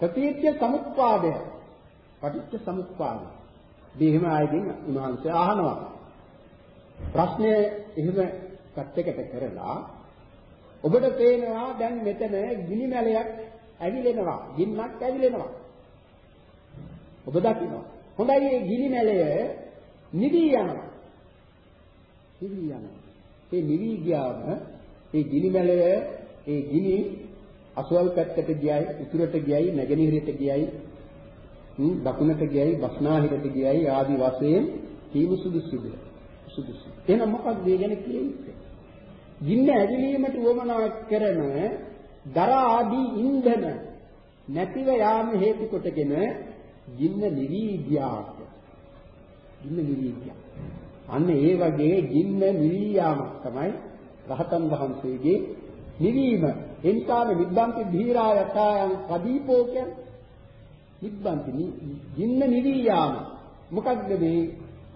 ප්‍රතිත්‍ය සමුප්පාදය. පටිච්ච සමුප්පාදය. දෙහිම ආයකින් උන්වහන්සේ අහනවා. ප්‍රශ්නේ එහෙම පැත්තකට කරලා ඔබට පේනවා දැන් මෙතන ගිනි මැලයක් ඇවිලෙනවා. ගින්නක් ඇවිලෙනවා. ඔබ දකිනවා. හොඳයි මේ ගිනි මැලය නිවි යනවා. නිවි යනවා. ඒ නිවි ගියාම ඒ ගිනි මැලය ඒ ගිනි අසවල් පැත්තට ගියයි, උතුරට ගියයි, නැගෙනහිරට ගියයි, දකුණට ගියයි, බස්නාහිරට ගියයි ආදි වශයෙන් කීම සුදුසුද? සුදුසු. එහෙනම් මොකක්ද මේ ගැන කියන්නේ? ගින්න ඇවිලීමට උවමනා කරන දර ආදී ඉන්ධන නැතිව යාම හේතු කොටගෙන ගින්න නිවි ගියාට. ගින්න නිවි ගියා. අන්න ඒ වගේ ගින්න නිවි යාමක් තමයි රහතන් වහන්සේගේ නිවීම. එනිසාම නිබ්බන්ති ධීරා යථායන් පදීපෝ කියන්නේ නිබ්බන්ති ගින්න නිවි යාම. මොකක්ද මේ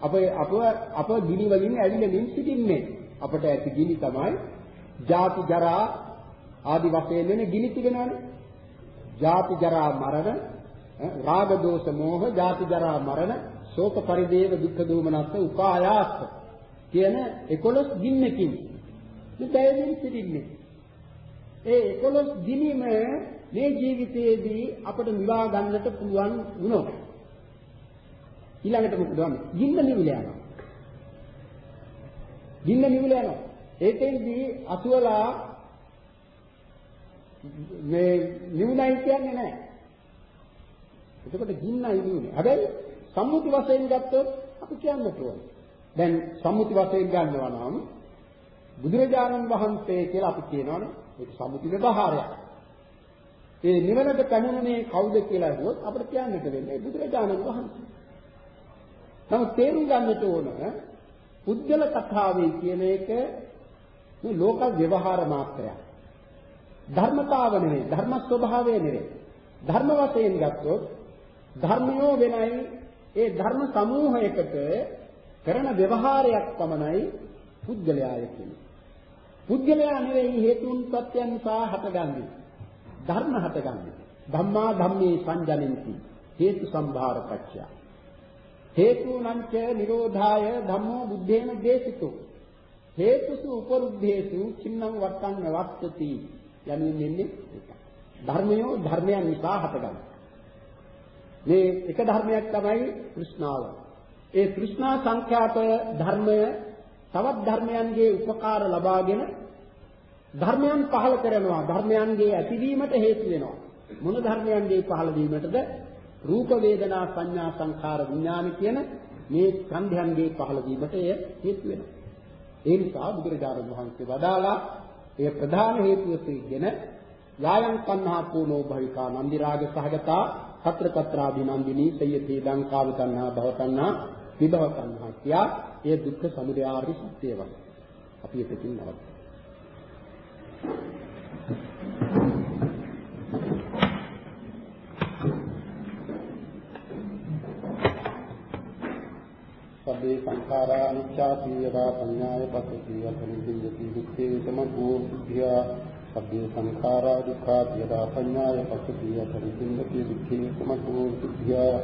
අප අප අප ගිනි වලින් ඇවිලමින් සිටින්නේ. අපට ඇති ගිනි තමයි ජාති ජරා ආදි වශයෙන් වෙන ගිනි තිබෙනවානේ. ජාති ජරා මරණ, රාග දෝෂ මෝහ, ජාති ජරා මරණ, ශෝක පරිදේව දුක්ඛ දෝමනස්ස උපායාස කියන 11 ගින්නකින් මේ බැවින් සිටින්නේ. ඒ 11 ගිනිම මේ ජීවිතයේදී අපට නිවා ගන්නට පුළුවන් වුණොත් ඊළඟට මොකද වන්නේ? ගින්න නිවිල යනවා. ගින්න නිවිල යනවා. ඒකෙන්දී අසුවලා මේ නිවුණයි කියන්නේ නැහැ. එතකොට ගින්නයි නිවුනේ. හැබැයි සම්මුති වශයෙන් ගත්තොත් අපි කියන්නට ඕනේ. දැන් සම්මුති වශයෙන් ගන්නවා නම් බුදුරජාණන් වහන්සේ කියලා අපි කියනවනේ ඒක සම්මුති ව්‍යවහාරයක්. ඒ නිවනට පැමිණුනේ කවුද කියලා අහුවොත් අපිට කියන්නට වෙන්නේ බුදුරජාණන් වහන්සේ. නමුත් තේරුම් ගන්නට ඕන පුද්ගල කතාවේ කියන එක මේ ලෝක ව්‍යවහාර මාත්‍රයක්. ධර්මතාව නෙවෙයි, ධර්ම ස්වභාවය නෙවෙයි. ධර්ම වශයෙන් ගත්තොත් ධර්මයෝ වෙනයි ඒ ධර්ම සමූහයකට කරන ව්‍යවහාරයක් පමණයි පුද්ගලයාය කියන්නේ. පුද්ගලයා නෙවෙයි හේතුන් සත්‍යයන් නිසා හටගන්නේ. ධර්ම හටගන්නේ. ධම්මා ධම්මේ සංජනಂತಿ හේතු සම්භාර පත්‍ය. හේතුනංච නිරෝධාය ධම්මෝ බුද්ධේන දේශිතෝ. හේතුසු උපරුද්ධේසු චින්නම් වත්තං වත්තති යන්නේ මෙන්නේ ධර්මය ධර්මයන් නිසා හටගන්න. මේ එක ධර්මයක් තමයි કૃષ્ණාව ඒ કૃષ્ණා සංඛ්‍යාත ධර්මය තවත් ධර්මයන්ගේ උපකාර ලබාගෙන ධර්මයන් පහළ කරනවා. ධර්මයන්ගේ ඇතිවීමට හේතු වෙනවා. මොන ධර්මයන්ගේ පහළ වීමටද? රූප වේදනා සංඥා සංඛාර විඥාන කියන මේ ස්කන්ධයන්ගේ පහල වීමට එය හේතු වෙනවා. ඒ නිසා බුදුරජාණන් වහන්සේ වදාලා එය ප්‍රධාන හේතුවසෙගෙන යායන් තණ්හා පූර්ණෝ භවිකා නන්දි රාග සහගතා తත්‍ර తත්‍රාදීනන්දිනී සයති ලංකාව තණ්හා භව තණ්හා විභව තණ්හා කියා ඒ දුක්ඛ සමුදය ආර්ය සත්‍යය වගේ අපි එතකින් නවත්වමු සබ්බේ සංඛාරා අනිච්චාති යදා සංඥාය පස්සති අතනින්දින්ති දුක්ඛේ සමග්ගෝ බුද්ධියා සබ්බේ සංඛාරා දුක්ඛාති යදා සංඥාය පස්සති අතනින්දින්ති දුක්ඛේ සමග්ගෝ බුද්ධියා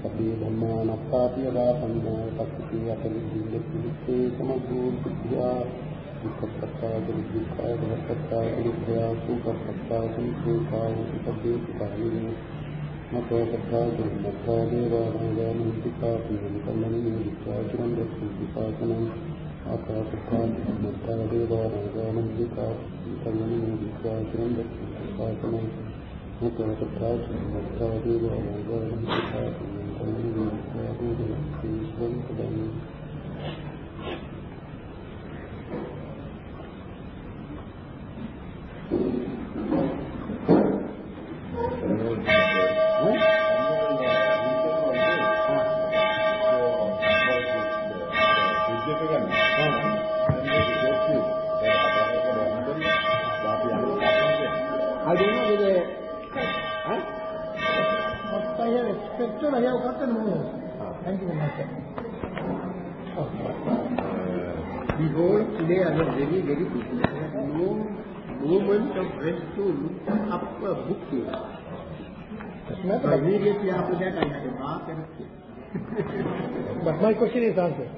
සබ්බේ ධම්මා නත්තාති යදා සංඥාය පස්සති අතනින්දින්ති දුක්ඛේ සමග්ගෝ බුද්ධියා දුක්ඛපත්තාය දුක්ඛාය දුක්ඛපත්තාය දුක්ඛාය සුඛපත්තාය සුඛාය සුඛේ සුඛාය മറ്റേകർത്താക്കളും ഭർത്താദേവാനാകാനും പിതാക്കളും കണ്ണനും വിശ്വാസിനും രക്ഷം പിതാക്കനും ആകാശത്താനും ഭർത്താദേവാനാകാനും കണ്ണനും വിശ്വാസിനും രക്ഷം പിതാക്കനും മറ്റേകർത്താക്കളും ഭർത്താദേവാനാകാനും പിതാക്കളും കണ്ണനും വിശ്വാസിനും രക്ഷം ഈശ്വരൻ തുടങ്ങി today I was very, very busy. I had no moment of rest to look up a book here. Doesn't So matter. immediately after that I had a bath and But my question is answered.